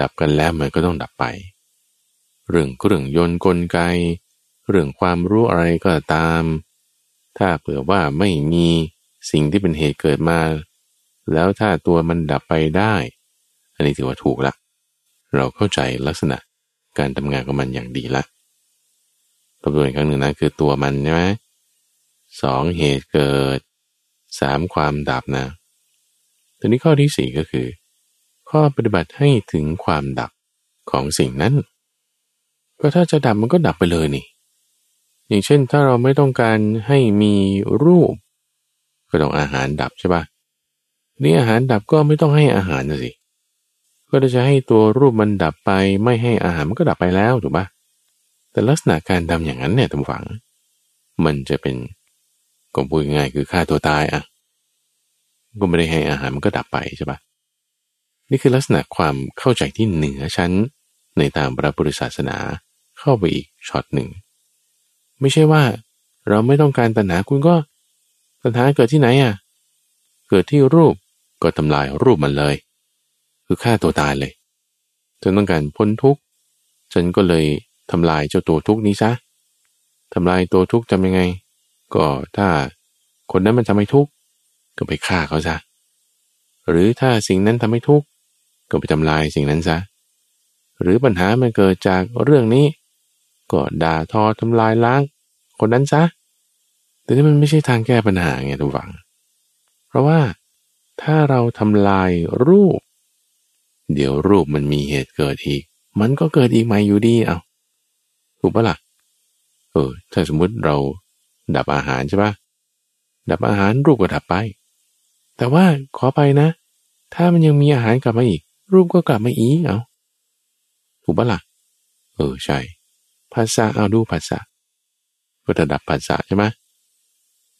ดับกันแล้วมันก็ต้องดับไป เรื่องเครื่องยนต์กลไก เรื่องความรู้อะไรก็ตาม ถ้าเผื่อว่าไม่มีสิ่งที่เป็นเหตุเกิดมา แล้วถ้าตัวมันดับไปได้ อันนี้ถือว่าถูกละ เราเข้าใจลักษณะการทำงานของมันอย่างดีละตัวอีกครั้งหนึ่งนะคือตัวมันใช่ไหมสองเหตุเกิดสามความดับนะตัวนี้ข้อที่สี่ก็คือ ข้อปฏิบัติให้ถึงความดับของสิ่งนั้น ก็ถ้าจะดับมันก็ดับไปเลยนี่ อย่างเช่นถ้าเราไม่ต้องการให้มีรูป ก็ต้องอาหารดับใช่ปะนี่อาหารดับก็ไม่ต้องให้อาหารนะสิ ก็จะให้ตัวรูปมันดับไป ไม่ให้อาหารมันก็ดับไปแล้วถูกปะแต่ลักษณะการทำอย่างนั้นเนี่ยทุกฝัง มันจะเป็นก็พูดง่ายคือฆ่าตัวตายอะ ก็ไม่ได้ให้อาหารมันก็ดับไปใช่ปะ นี่คือลักษณะความเข้าใจที่เหนือชั้นในตามพระพุทธศาสนาเข้าไปอีกช็อตหนึ่ง ไม่ใช่ว่าเราไม่ต้องการตัณหาคุณก็ตัณหาเกิดที่ไหนอะ เกิดที่รูปก็ทำลายรูปมันเลย คือฆ่าตัวตายเลยฉันต้องการพ้นทุกข์ฉันก็เลยทำลายเจ้าตัวทุกข์นี้ซะทำลายตัวทุกข์ทำยังไง ก็ถ้าคนนั้นมันทำให้ทุกข์ก็ไปฆ่าเขาซะหรือถ้าสิ่งนั้นทำให้ทุกข์ ก็ไปทำลายสิ่งนั้นซะ หรือปัญหามันเกิดจากเรื่องนี้ ก็ด่าทอทำลายล้าง คนนั้นซะ แต่นี่มันไม่ใช่ทางแก้ปัญหาไงทุกฝัง เพราะว่าถ้าเราทำลายรูป เดี๋ยวรูปมันมีเหตุเกิดอีก มันก็เกิดอีกใหม่อยู่ดีเอาถูกปะละ่ะ เออ ถ้าสมมุติเราดับอาหารใช่ปะดับอาหารรูปก็ดับไป แต่ว่าขอไปนะ ถ้ามันยังมีอาหารกลับมาอีก รูปก็กลับมาอีกเอาถูกปะละ่ะ เออใช่ภาษาเอาดูภาษาก็จะดับภาษาใช่ไหม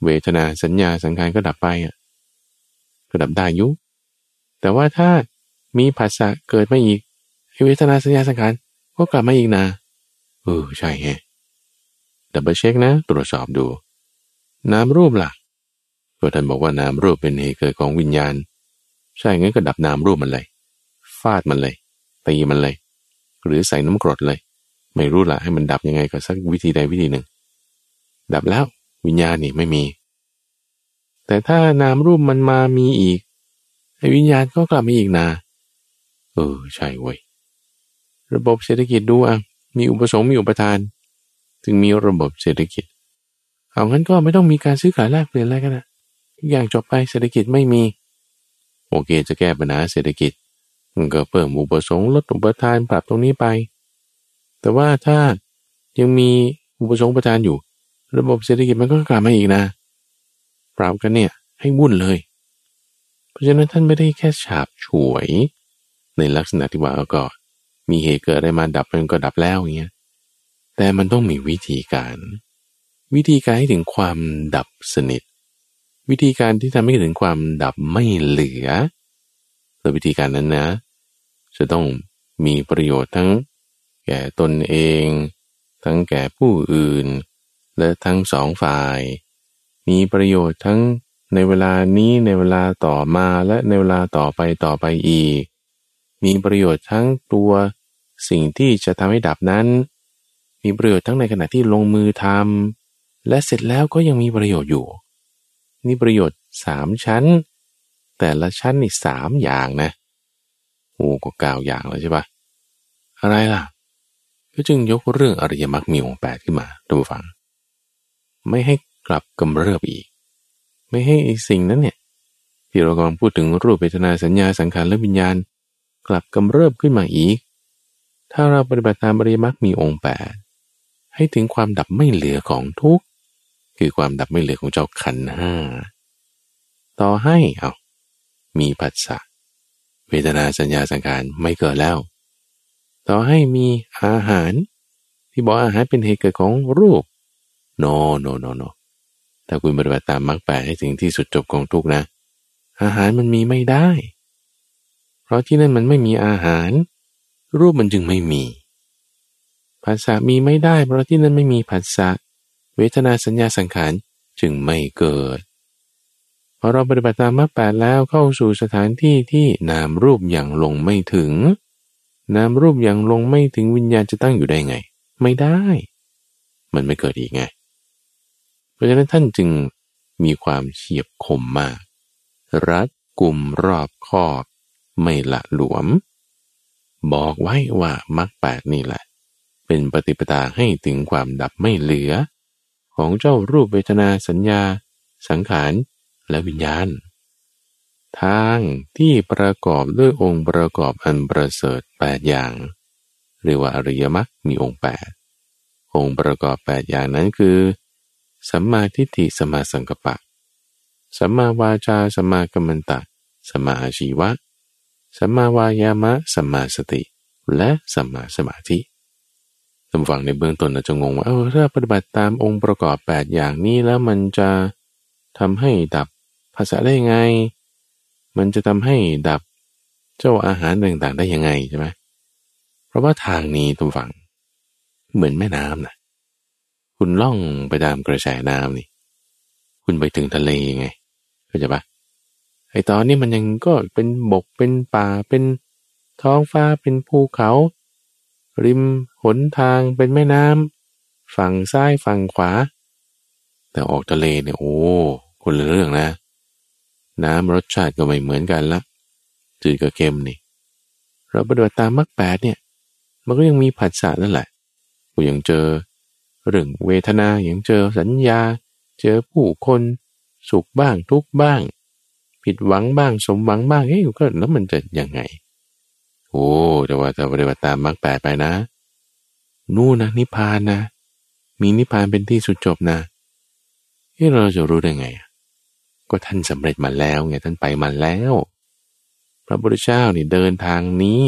เวทนาสัญญาสังขารก็ดับไปอะก็ดับได้ยุ แต่ว่าถ้ามีภาษาเกิดมาอีกเวทนาสัญญาสังขารก็กลับมาอีกนะเออใช่ไง double check นะ ตรวจสอบดู นามรูปล่ะก็ท่านบอกว่านามรูปเป็นเหตุเกิดของวิญญาณ ใช่งั้นก็ดับนามรูปมันเลย ฟาดมันเลยตีมันเลย หรือใส่น้ำกรดเลย ไม่รู้ละให้มันดับยังไงก็สักวิธีใดวิธีหนึ่ง ดับแล้ววิญญาณนี่ไม่มี แต่ถ้านามรูปมันมามีอีกไอ้วิญญาณก็กลับมาอีกนาเออใช่เว้ยระบบเศรษฐกิจดูอะมีอุปสงค์มีอุปทาน ถึงมีระบบเศรษฐกิจเอางั้นก็ไม่ต้องมีการซื้อขายแลกเปลี่ยนอะไรกันนะอย่างจบไปเศรษฐกิจไม่มี โอเคจะแก้ปัญหาเศรษฐกิจ ก็เพิ่มอุปสงค์ลดอุปทานปรับตรงนี้ไป แต่ว่าถ้ายังมีอุปสงค์อุปทานอยู่ ระบบเศรษฐกิจมันก็กลับมาอีกนะปรับกันเนี่ยให้วุ่นเลย เพราะฉะนั้นท่านไม่ได้แค่ฉาบฉวย ในลักษณะที่ว่าก็ มีเหตุเกิดอะไรมาดับมันก็ดับแล้วอย่างเงี้ยแต่มันต้องมีวิธีการ วิธีการให้ถึงความดับสนิท วิธีการที่ทำให้ถึงความดับไม่เหลือแต่วิธีการนั้นนะ จะต้องมีประโยชน์ทั้ง แก่ตนเอง ทั้งแก่ผู้อื่น และทั้งสองฝ่าย มีประโยชน์ทั้งในเวลานี้ในเวลาต่อมาและในเวลาต่อไปต่อไปอีก มีประโยชน์ทั้งตัวสิ่งที่จะทำให้ดับนั้น มีประโยชน์ทั้งในขณะที่ลงมือทำและเสร็จแล้วก็ยังมีประโยชน์อยู่ นี่ประโยชน์สามชั้น แต่ละชั้นนี่สามอย่างนะ โอ้ก็เก้าอย่างแล้วใช่ปะอะไรล่ะ ก็จึงยกเรื่องอริยมรรคมีองค์แปดขึ้นมาดูฟัง ไม่ให้กลับกำเริบอีก ไม่ให้สิ่งนั้นเนี่ย ที่เรากำลังพูดถึงรูปเวทนาสัญญาสังขารและวิญญาณ กลับกำเริบขึ้นมาอีก ถ้าเราปฏิบัติตามบริยมักมีองค์แปดให้ถึงความดับไม่เหลือของทุกข์คือความดับไม่เหลือของเจ้าขันห้าต่อให้เอามีปัสสะ เวทนาสัญญาสังขารไม่เกิดแล้ว ต่อให้มีอาหาร ที่บอกอาหารเป็นเหตุเกิดของรูปโนโนโนโนถ้าคุณปฏิบัติตามมรรคแปดให้ถึงที่สุดจบของทุกนะ อาหารมันมีไม่ได้ เพราะที่นั่นมันไม่มีอาหาร รูปมันจึงไม่มีภาษามีไม่ได้ เพราะที่นั้นไม่มีภาษาเวทนาสัญญาสังขารจึงไม่เกิด พอเราปฏิบัติตามมรรคแปดแล้วเข้าสู่สถานที่ที่นามรูปอย่างลงไม่ถึง นามรูปอย่างลงไม่ถึงวิญญาณจะตั้งอยู่ได้ไง ไม่ได้ มันไม่เกิดอีกไง เพราะฉะนั้นท่านจึงมีความเฉียบคมมาก รัดกลุ่มรอบคอบ ไม่ละหลวม บอกไว้ว่ามรรคแปดนี่แหละ เป็นปฏิปทาให้ถึงความดับไม่เหลือ ของเจ้ารูปเวทนาสัญญา สังขาร และวิญญาณ ทางที่ประกอบด้วยองค์ประกอบอันประเสริฐแปดอย่างเรียกว่าอริยมรรคมีองค์แปดองค์ประกอบแปดอย่างนั้นคือ สัมมาทิฏฐิสัมมาสังกัปปะ สัมมาวาจาสัมมากัมมันตะ สัมมาอาชีวะ สัมมาวายามะ สัมมาสติ และสัมมาสมาธิท่านฟังในเบื้องต้นอาจจะงงว่า เออถ้าปฏิบัติตามองค์ประกอบแปดอย่างนี้แล้วมันจะทำให้ดับ ภาษาได้ยังไง มันจะทำให้ดับเจ้าอาหารต่างๆได้ยังไงใช่ไหมเพราะว่าทางนี้ทุกฝั่งเหมือนแม่น้ำนะคุณล่องไปตามกระแสน้ำนี่ คุณไปถึงทะเลไงเข้าใจปะไอตอนนี้มันยังก็เป็นบกเป็นป่าเป็นท้องฟ้าเป็นภูเขา ริมหนทางเป็นแม่น้ำฝั่งซ้ายฝั่งขวา แต่ออกทะเลเนี่ยโอ้คนละเรื่องนะ น้ำรสชาติก็ไม่เหมือนกันละจืดกับเค็มนี่ เราปฏิบัติตามมรรคแปดเนี่ย มันก็ยังมีผัสสะนั่นแหละกูยังเจอ เรื่องเวทนายังเจอสัญญา เจอผู้คนสุขบ้างทุกบ้าง ผิดหวังบ้างสมหวังบ้างเฮ้ยก็แล้วมันจะยังไงโอ้แต่ว่าถ้าปฏิบัติตามมรรคแปดไปนะ นู่นนะนิพพานนะ มีนิพพานเป็นที่สุดจบนะเฮ้เราจะรู้ได้ไง ก็ท่านสำเร็จมาแล้วไงท่านไปมาแล้ว พระพุทธเจ้านี่เดินทางนี้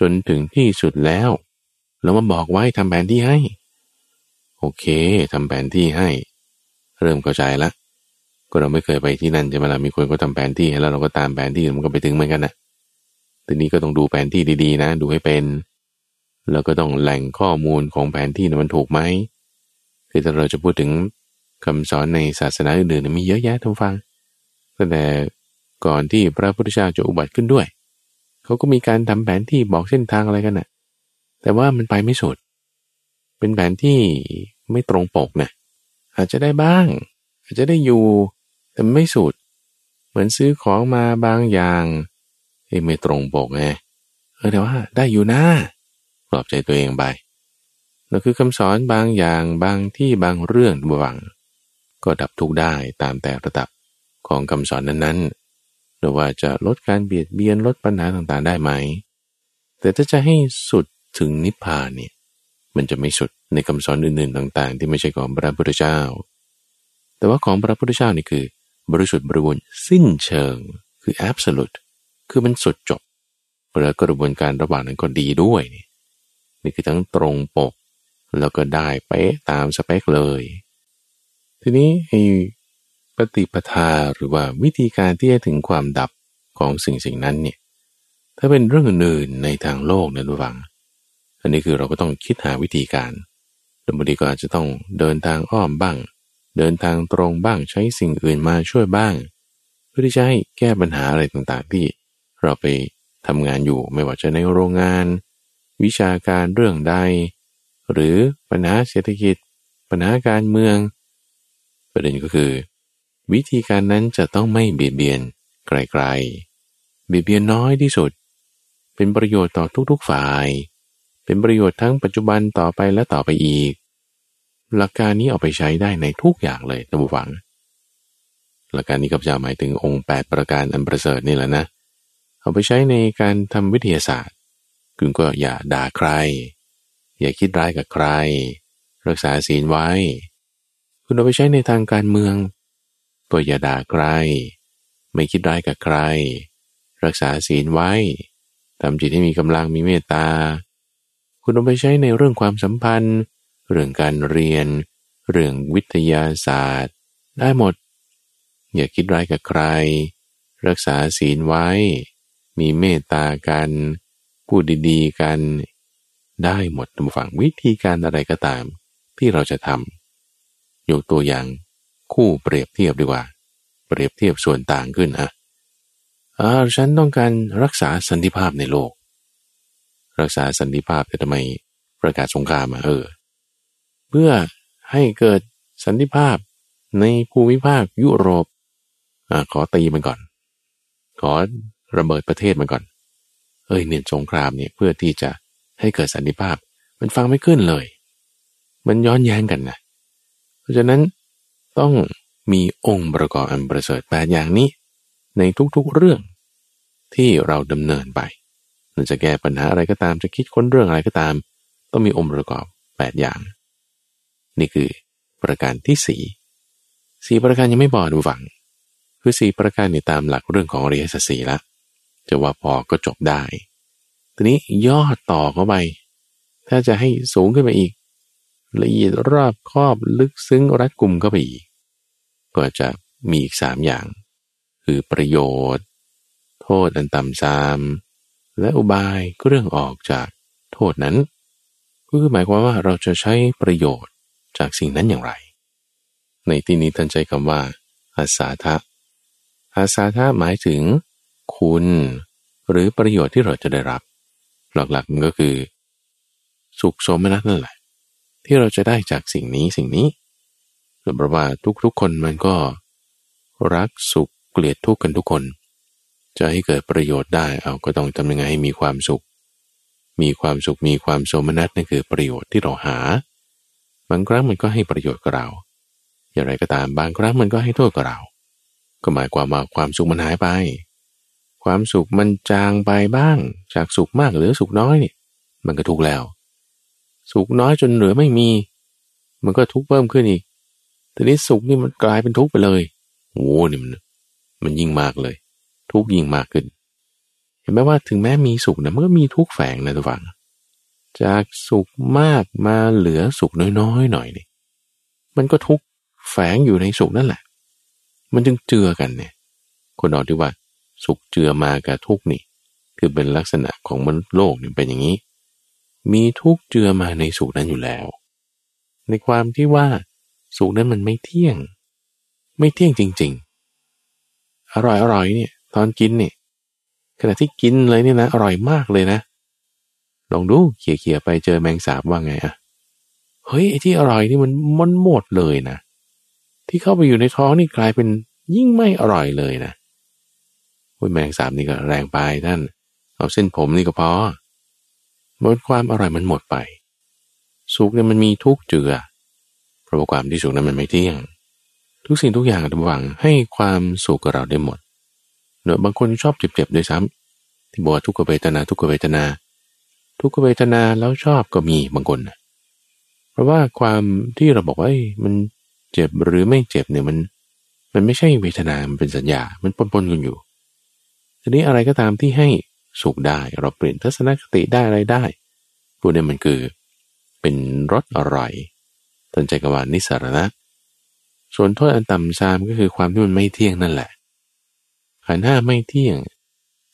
จนถึงที่สุดแล้ว แล้วมาบอกไว้ทำแผนที่ให้ โอเคทำแผนที่ให้ เริ่มเข้าใจละก็เราไม่เคยไปที่นั่นใช่ไหมล่ะมีคนก็ทำแผนที่แล้วเราก็ตามแผนที่มันก็ไปถึงเหมือนกันนะทีนี้ก็ต้องดูแผนที่ดีๆ นะ ดูให้เป็น แล้วก็ต้องแหล่งข้อมูลของแผนที่มันถูกไหมคือถ้าเราจะพูดถึง คำสอนในศาสนาอื่นๆมีเยอะแยะทุกฟังตั้งแต่ก่อนที่พระพุทธเจ้าจะอุบัติขึ้นด้วย เขาก็มีการทำแผนที่บอกเส้นทางอะไรกันนะ่ะ แต่ว่ามันไปไม่สุด เป็นแผนที่ไม่ตรงปกนะ อาจจะได้บ้าง อาจจะได้อยู่ แต่ไม่สุด เหมือนซื้อของมาบางอย่างเอ้ไม่ตรงปกไง เออแต่ว่าได้อยู่นะปลอบใจตัวเองไปนั่นคือคำสอนบางอย่างบางที่บางเรื่องบาง ก็ดับทุกข์ได้ตามแต่ระดับของคำสอนนั้นๆหรือว่าจะลดการเบียดเบียนลดปัญหาต่างๆได้ไหม แต่ถ้าจะให้สุดถึงนิพพานเนี่ยมันจะไม่สุดในคำสอนอื่นๆต่างๆ ที่ไม่ใช่ของพระพุทธเจ้า แต่ว่าของพระพุทธเจ้านี่คือบริสุทธิ์บริบูรณ์สิ้นเชิง คือ absolute คือมันสุดจบแล้วกระบวนการระหว่างนั้นก็ดีด้วยนี่นี่คือทั้งตรงปก แล้วก็ได้ไปตามสเปคเลย ทีนี้ไอ้ปฏิปทาหรือว่าวิธีการที่จะถึงความดับของสิ่งสิ่งนั้นเนี่ยถ้าเป็นเรื่องอื่นในทางโลกนะทุกฝัง อันนี้คือเราก็ต้องคิดหาวิธีการบางทีก็อาจจะต้องเดินทางอ้อมบ้าง เดินทางตรงบ้างใช้สิ่งอื่นมาช่วยบ้าง เพื่อที่จะให้แก้ปัญหาอะไรต่างๆ ที่เราไปทำงานอยู่ไม่ว่าจะในโรงงาน วิชาการเรื่องใด หรือปัญหาเศรษฐกิจ ปัญหาการเมือง ประเด็นก็คือ วิธีการนั้นจะต้องไม่เบียดเบียนไกลๆเบียดเบียนน้อยที่สุด เป็นประโยชน์ต่อทุกๆฝ่าย เป็นประโยชน์ทั้งปัจจุบันต่อไปและต่อไปอีก หลักการนี้เอาไปใช้ได้ในทุกอย่างเลยท่านผู้ฟัง หลักการนี้ก็จะหมายถึงองค์ 8 ประการอันประเสริฐนี่แหละนะ เอาไปใช้ในการทำวิทยาศาสตร์คุณก็อย่าด่าใคร อย่าคิดร้ายกับใคร รักษาศีลไว้ คุณเอาไปใช้ในทางการเมือง ตัวอย่าด่าใคร ไม่คิดร้ายกับใคร รักษาศีลไว้ทำจิตให้มีกำลังมีเมตตา คุณเอาไปใช้ในเรื่องความสัมพันธ์ เรื่องการเรียน เรื่องวิทยาศาสตร์ ได้หมด อย่าคิดร้ายกับใคร รักษาศีลไว้ มีเมตตากันพูดดีๆกัน ได้หมดทุกฝั่งวิธีการอะไรก็ตามที่เราจะทำ ยกตัวอย่างคู่เปรียบเทียบดีกว่า เปรียบเทียบส่วนต่างขึ้นอะอ่าฉันต้องการรักษาสันติภาพในโลก รักษาสันติภาพแต่ทำไมประกาศสงครามมาเออ เพื่อให้เกิดสันติภาพในภูมิภาคยุโรปอขอตีมันก่อน ขอระเบิดประเทศมันก่อน เอ้ยเนี่ยสงครามเนี่ยเพื่อที่จะให้เกิดสันติภาพ มันฟังไม่ขึ้นเลย มันย้อนแย้งกันนะ ราะฉะนั้นต้องมีองค์ประกอบอันประเสริฐแปดอย่างนี้ ในทุกๆเรื่องที่เราดำเนินไปมันจะแก้ปัญหาอะไรก็ตามจะคิดค้นเรื่องอะไรก็ตาม ต้องมีองค์ประกอบแปดอย่าง นี่คือประการที่สี่สี่ประการยังไม่พอดูฝัง คือสี่ประการในตามหลักเรื่องของอริยสัจสี่ละจะว่าพอก็จบได้ ทีนี้ย่อต่อเข้าไป ถ้าจะให้สูงขึ้นไปอีก ละเอียดรอบครอบลึกซึ้งรัดกุมเข้าไปอีกก็จะมีอีกสามอย่าง คือประโยชน์ โทษอันต่ำซาม และอุบายเรื่องออกจากโทษนั้นก็คือหมายความว่าเราจะใช้ประโยชน์จากสิ่งนั้นอย่างไร ในที่นี้ท่านใช้คำว่า อาสาทะอาสาทะหมายถึง คุณ หรือประโยชน์ที่เราจะได้รับ หลักๆมันก็คือ สุขสมนัตนั่นแหละ ที่เราจะได้จากสิ่งนี้สิ่งนี้เพราะว่าทุกๆคนมันก็ รักสุขเกลียดทุกข์กันทุกคน จะให้เกิดประโยชน์ได้เอาก็ต้องทำยังไงให้มีความสุข มีความสุขมีความโสมนัสนั่นคือประโยชน์ที่เราหา บางครั้งมันก็ให้ประโยชน์กับเรา อย่างไรก็ตามบางครั้งมันก็ให้โทษกับเรา ก็หมายความว่าความสุขมันหายไป ความสุขมันจางไปบ้าง จากสุขมากหรือสุขน้อยเนี่ยมันก็ทุกข์แล้ว สุขน้อยจนเหลือไม่มี มันก็ทุกข์เพิ่มขึ้นอีกทีนี้สุขนี่มันกลายเป็นทุกข์ไปเลยโอ้โหนี่มันมันยิ่งมากเลย ทุกข์ยิ่งมากขึ้น เห็นไหมว่าถึงแม้มีสุขนะมันก็มีทุกข์แฝงนะทุกฝังจากสุขมากมาเหลือสุขน้อยๆหน่อยนี่มันก็ทุกแฝงอยู่ในสุขนั่นแหละ มันจึงเจือกันเนี่ย คนเอาที่ว่า สุขเจือมากับทุกนี่ คือเป็นลักษณะของมนุษย์โลกเนี่ยเป็นอย่างนี้ มีทุกเจือมาในสุขนั้นอยู่แล้ว ในความที่ว่าสุขนั้นมันไม่เที่ยง ไม่เที่ยงจริง ๆ อร่อยอร่อยเนี่ย ตอนกินเนี่ยขณะที่กินเลยเนี่ยนะอร่อยมากเลยนะ ลองดูเขี่ยๆไปเจอแมงสาบว่าไงอะเฮ้ยไอ้ที่อร่อยนี่มันมันหมดเลยนะ ที่เข้าไปอยู่ในท้องนี่กลายเป็นยิ่งไม่อร่อยเลยนะโอ้ยแมงสาบนี่ก็แรงไปท่าน เอาเส้นผมนี่ก็พอ หมดความอร่อยมันหมดไป สุกเนี่ยมันมีทุกเจือ เพราะความที่สุกนั้นมันไม่เที่ยง ทุกสิ่งทุกอย่างทุกหวังให้ความสุขกับเราได้หมดเนอะบางคนชอบเจ็บๆด้วยซ้ำที่บอกทุกขเวทนา ทุกขเวทนา ทุกขเวทนาแล้วชอบก็มีบางคนเพราะว่าความที่เราบอกว่ามันเจ็บหรือไม่เจ็บเนี่ยมัน มันไม่ใช่เวทนา มันเป็นสัญญา มันปนๆกันอยู่ทีนี้อะไรก็ตามที่ให้ สุขได้ เราเปลี่ยนทัศนคติได้อะไรได้พวกนี้มันคือเป็นรสอร่อยตันใจกวานิสารณะ ส่วนโทษอันต่ำซามก็คือความที่มันไม่เที่ยงนั่นแหละขันห้าไม่เที่ยง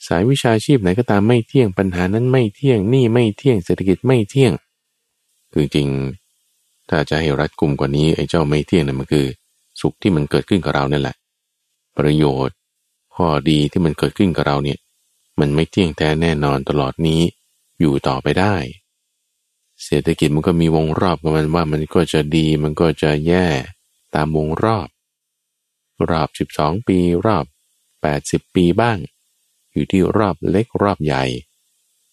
สายวิชาชีพไหนก็ตามไม่เที่ยงปัญหานั้นไม่เที่ยงนี่ไม่เที่ยงเศรษฐกิจไม่เที่ยง คือจริง ถ้าจะให้รัดกลุ่มกว่านี้ไอ้เจ้าไม่เที่ยงนั่มันคือ สุขที่มันเกิดขึ้นกับเรานั่นแหละ ประโยชน์ข้อดีที่มันเกิดขึ้นกับเราเนี่ย มันไม่เที่ยงแท้แน่นอนตลอดนี้อยู่ต่อไปได้ เศรษฐกิจมันก็มีวงรอบของมันว่ามันก็จะดีมันก็จะแย่ตามวงรอบ รอบ 12 ปีรอบ 80 ปีบ้าง อยู่ที่รอบเล็กรอบใหญ่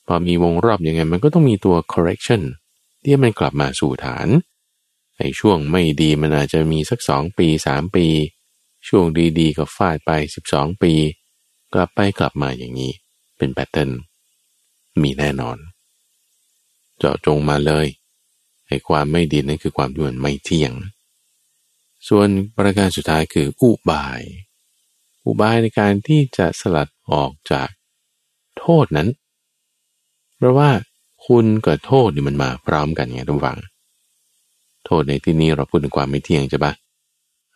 พอมีวงรอบอยังไง มันก็ต้องมีตัว correction ที่มันกลับมาสู่ฐานในช่วงไม่ดีมันอาจจะมีสักสองปีสามปี ช่วงดีๆก็ฟาดไปสิบสองปี กลับไปกลับมาอย่างนี้ เป็นแพทเทิร์นมีแน่นอน เจาะจงมาเลยให้ความไม่ดีนั่นคือความด่วนไม่เที่ยง ส่วนประการสุดท้ายคืออุบาย อุบายในการที่จะสลัดออกจากโทษนั้น เพราะว่าคุณกับโทษนี่มันมาพร้อมกันไงทุกฝัง โทษในที่นี้เราพูดถึงความไม่เที่ยงใช่ปะ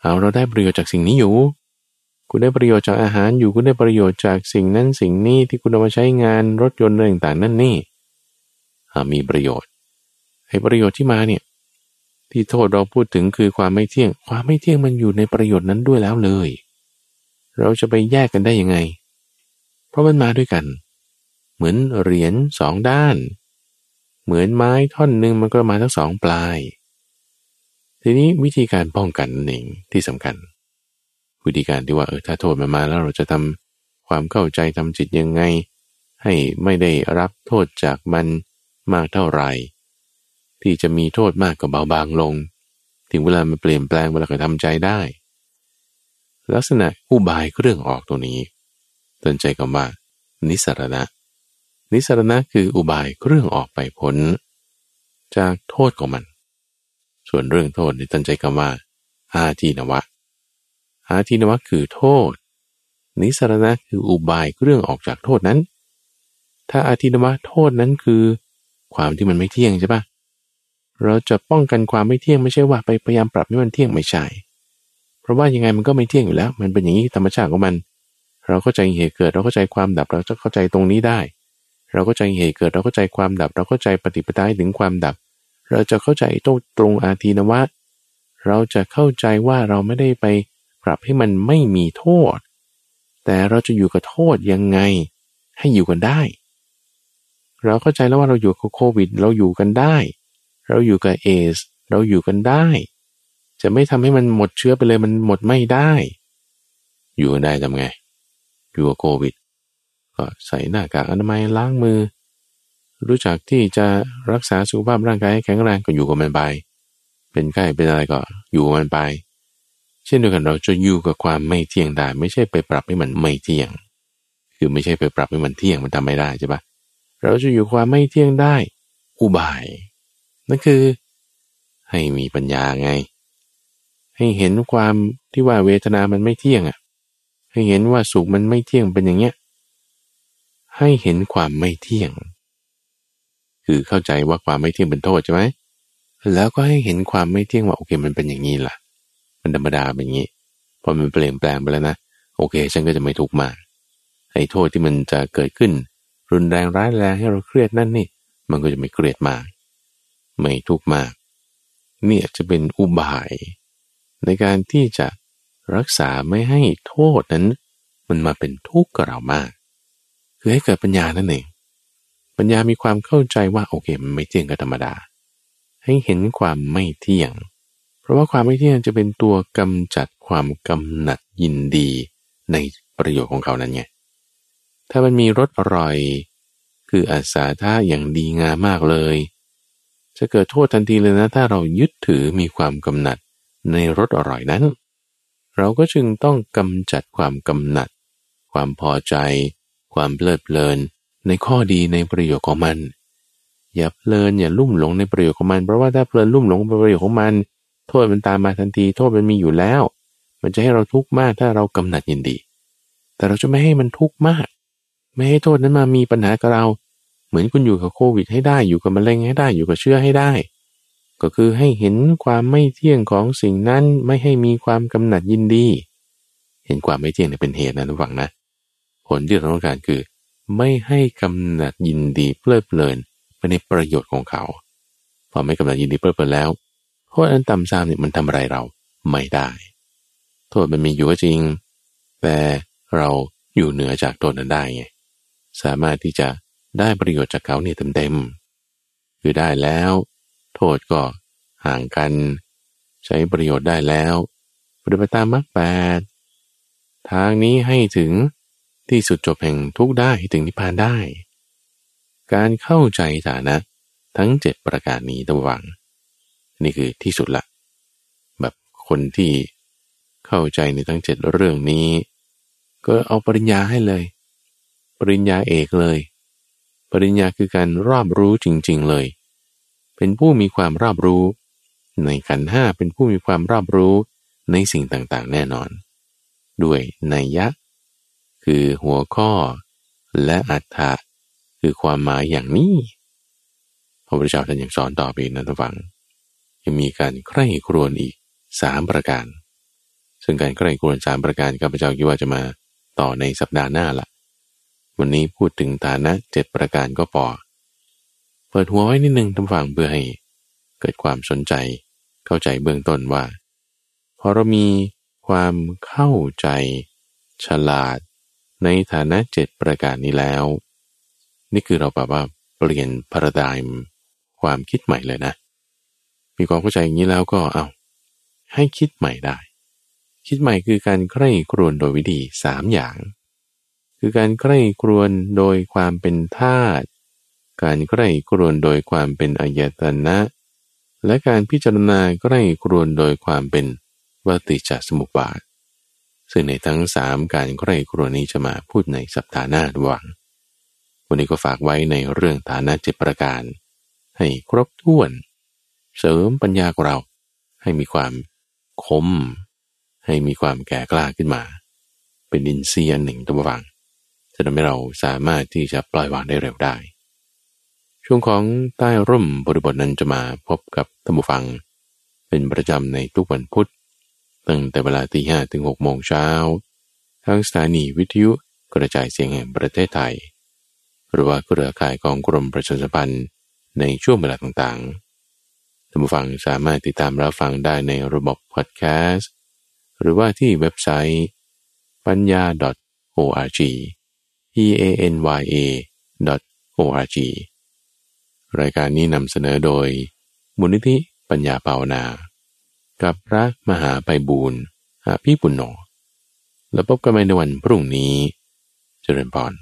เอาเราได้ประโยชน์จากสิ่งนี้อยู่ คุณได้ประโยชน์จากอาหารอยู่คุณได้ประโยชน์จากสิ่งนั้นสิ่งนี้ที่คุณเอามาใช้งานรถยนต์อะไรต่างนั่นนี่มีประโยชน์ให้ประโยชน์ที่มาเนี่ยที่โทษเราพูดถึงคือความไม่เที่ยง ความไม่เที่ยงมันอยู่ในประโยชน์นั้นด้วยแล้วเลย เราจะไปแยกกันได้ยังไง เพราะมันมาด้วยกัน เหมือนเหรียญสองด้าน เหมือนไม้ท่อนหนึ่งมันก็มาทั้งสองปลาย ทีนี้วิธีการป้องกันนั่นเองที่สำคัญ วิธีการที่ว่าเออถ้าโทษมันมาแล้วเราจะทำความเข้าใจทำจิตยังไง ให้ไม่ได้รับโทษจากมันมากเท่าไหร่ ที่จะมีโทษมากก็เบาบางลง ถึงเวลามันเปลี่ยนแปลงเวลาก็ทำใจได้ ลักษณะอุบายเครื่องออกตัวนี้เตือนใจกันว่านิสรณะ นิสรณะคืออุบายเครื่องออกไปพ้นจากโทษของมัน ส่วนเรื่องโทษในตั้นใจกันว่าอาทีนวะ อาทีนวะคือโทษ นิสรณะคืออุบายเรื่องออกจากโทษนั้น ถ้าอาทีนวะโทษนั้นคือ ความที่มันไม่เที่ยงใช่ปะเราจะป้องกันความไม่เที่ยงไม่ใช่ว่าไปพยายามปรับให้มันเที่ยงไม่ใช่ เพราะว่ายังไงมันก็ไม่เที่ยงอยู่แล้ว มันเป็นอย่างนี้ธรรมชาติของมัน เราเข้าใจเหตุเกิดเราเข้าใจความดับเราจะเข้าใจตรงนี้ได้ เราก็ใจเหตุเกิดเราเข้าใจความดับ เราเข้าใจปฏิปทาถึงความดับ เราจะเข้าใจตรงตรงอาทีนวะ เราจะเข้าใจว่าเราไม่ได้ไป ปรับให้มันไม่มีโทษ แต่เราจะอยู่กับโทษยังไง ให้อยู่กันได้ เราเข้าใจแล้วว่าเราอยู่กับโควิด เราอยู่กันได้ เราอยู่กับเอสเราอยู่กันได้ จะไม่ทำให้มันหมดเชื้อไปเลยมันหมดไม่ได้ อยู่กันได้ทำไง อยู่กับโควิด ก็ใส่หน้ากากอนามัยล้างมือ รู้จักที่จะรักษาสุขภาพร่างกายให้แข็งแรงก็อยู่กับมันไปเป็นไข้เป็นอะไรก็อยู่กับมันไป เช่นเดียวกันเราจะอยู่กับความไม่เที่ยงได้ ไม่ใช่ไปปรับให้มันไม่เที่ยง คือไม่ใช่ไปปรับให้มันเที่ยงมันทำไม่ได้ใช่ปะเราจะอยู่ความไม่เที่ยงได้ อุบาย นั่นคือ ให้มีปัญญาไง ให้เห็นความที่ว่าเวทนามันไม่เที่ยงอะ ให้เห็นว่าสุขมันไม่เที่ยงเป็นอย่างเงี้ย ให้เห็นความไม่เที่ยง คือเข้าใจว่าความไม่เที่ยงเป็นโทษใช่ไหมแล้วก็ให้เห็นความไม่เที่ยงว่าโอเคมันเป็นอย่างนี้ล่ะ มันธรรมดาเป็นอย่างนี้พอมันเปลี่ยนแปลงไปแล้วนะโอเค ฉันก็จะไม่ทุกข์มากไอ้โทษที่มันจะเกิดขึ้น รุนแรงร้ายแรงให้เราเครียดนั่นนี่ มันก็จะไม่เครียดมาก ไม่ทุกข์มาก เนี่ยจะเป็นอุบาย ในการที่จะรักษาไม่ให้โทษนั้น มันมาเป็นทุกข์กับเรามาก คือให้เกิดปัญญานั่นเองปัญญามีความเข้าใจว่าโอเคมันไม่เที่ยงกับธรรมดา ให้เห็นความไม่เที่ยง เพราะว่าความไม่เที่ยงจะเป็นตัวกำจัดความกำหนัดยินดีในประโยชน์ของเขานั้นไง ถ้ามันมีรสอร่อย คืออาสาท่าอย่างดีงามมากเลย จะเกิดโทษทันทีเลยนะ ถ้าเรายึดถือมีความกำหนัดในรสอร่อยนั้น เราก็จึงต้องกำจัดความกำหนัด ความพอใจ ความเพลิดเพลิน ในข้อดีในประโยชน์ของมัน อย่าเพลินอย่าลุ่มหลงในประโยชน์ของมัน เพราะว่าถ้าเพลินลุ่มหลงในประโยชน์ของมัน โทษมันตามมาทันที โทษมันมีอยู่แล้ว มันจะให้เราทุกข์มากถ้าเรากำหนัดยินดี แต่เราจะไม่ให้มันทุกข์มาก ไม่ให้โทษนั้นมามีปัญหากับเรา เหมือนคุณอยู่กับโควิดให้ได้อยู่กับมะเร็งให้ได้อยู่กับเชื้อให้ได้ ก็คือให้เห็นความไม่เที่ยงของสิ่งนั้นไม่ให้มีความกำหนัดยินดี เห็นความไม่เที่ยงเนี่ยเป็นเหตุนะทุกฝังนะผลที่เราต้องการคือ ไม่ให้กำหนัดยินดีเพลิดเพลินไปในประโยชน์ของเขา พอไม่กำหนัดยินดีเพลิดเพลินแล้ว โทษอันต่ำซามเนี่ยมันทำอะไรเราไม่ได้ โทษมันมีอยู่ก็จริง แต่เราอยู่เหนือจากโทษนั้นได้ไงสามารถที่จะได้ประโยชน์จากเขาเนี่ยเต็มๆคือได้แล้ว โทษก็ห่างกัน ใช้ประโยชน์ได้แล้วปฏิบัติตามมรรคแปดทางนี้ให้ถึงที่สุดจบแห่งทุกได้ถึงนิพพานได้ การเข้าใจฐานะ ทั้งเจ็ดประการนี้ระวัง นี่คือที่สุดละ แบบคนที่เข้าใจในทั้งเจ็ดเรื่องนี้ ก็เอาปริญญาให้เลย ปริญญาเอกเลย ปริญญาคือการรอบรู้จริง ๆเลย เป็นผู้มีความรอบรู้ ในขันห้าเป็นผู้มีความรอบรู้ในสิ่งต่างๆ แน่นอน ด้วยนัยยะ คือหัวข้อและอัฏฐะคือความหมายอย่างนี้พระพุทธเจ้าท่านยังสอนต่อไปนะทุกฝัง ยังมีการใคร่ครวญอีกสามประการ ซึ่งการใกล้กรวนสามประการข้าพเจ้าคิดว่าจะมาต่อในสัปดาห์หน้าละวันนี้พูดถึงฐานะเจ็ดประการก็พอเปิดหัวไว้นิดนึงทำฟังเพื่อให้ เกิดความสนใจ เข้าใจเบื้องต้นว่า พอเรามีความเข้าใจ ฉลาด ในฐานะเจ็ดประการนี้แล้ว นี่คือเราแบบว่าเปลี่ยนพราไดม์ความคิดใหม่เลยนะ มีความเข้าใจอย่างนี้แล้วก็เอาให้คิดใหม่ได้ คิดใหม่คือการใคร่ครวญโดยวิธีสามอย่าง คือการใคร่ครวญโดยความเป็นธาตุการใคร่ครวญโดยความเป็นอายตนะ และการพิจารณาใคร่ครวญโดยความเป็นวติจสมุปบาท ซึ่งในทั้งสามการใคร่ครวญนี้จะมาพูดในสัปดาห์หน้าหว่างวันนี้ก็ฝากไว้ในเรื่องฐานะเจ็ประการ ให้ครบถ้วน เสริมปัญญาของเรา ให้มีความคม ให้มีความแก่กล้าขึ้นมา เป็นอินทรีย์อันหนึ่งตัวฟังจะทำให้เราสามารถที่จะปล่อยวางได้เร็วได้ ช่วงของใต้ร่มบริบทนั้นจะมาพบกับท่านผู้ฟัง เป็นประจำในทุกวันพุธตั้งแต่เวลาตีห้ถึงหกโมงเช้าทางสถานีวิทยุกระจายเสียงแห่งประเทศไทย หรือว่าเครือข่ายของกรมประชาสัมพันธ์ในช่วงเวลาต่างๆ ท่านผู้ฟังสามารถติดตามรับฟังได้ในระบบพอดแคสต์หรือว่าที่เว็บไซต์ปัญญา .org p a n y a .org รายการนี้นำเสนอโดย มูลนิธิปัญญาภาวนา กับพระมหาไปบูรณ์อาพี่ปุณโญแล้วพบกันใหม่ในวันพรุ่งนี้ เจริญพร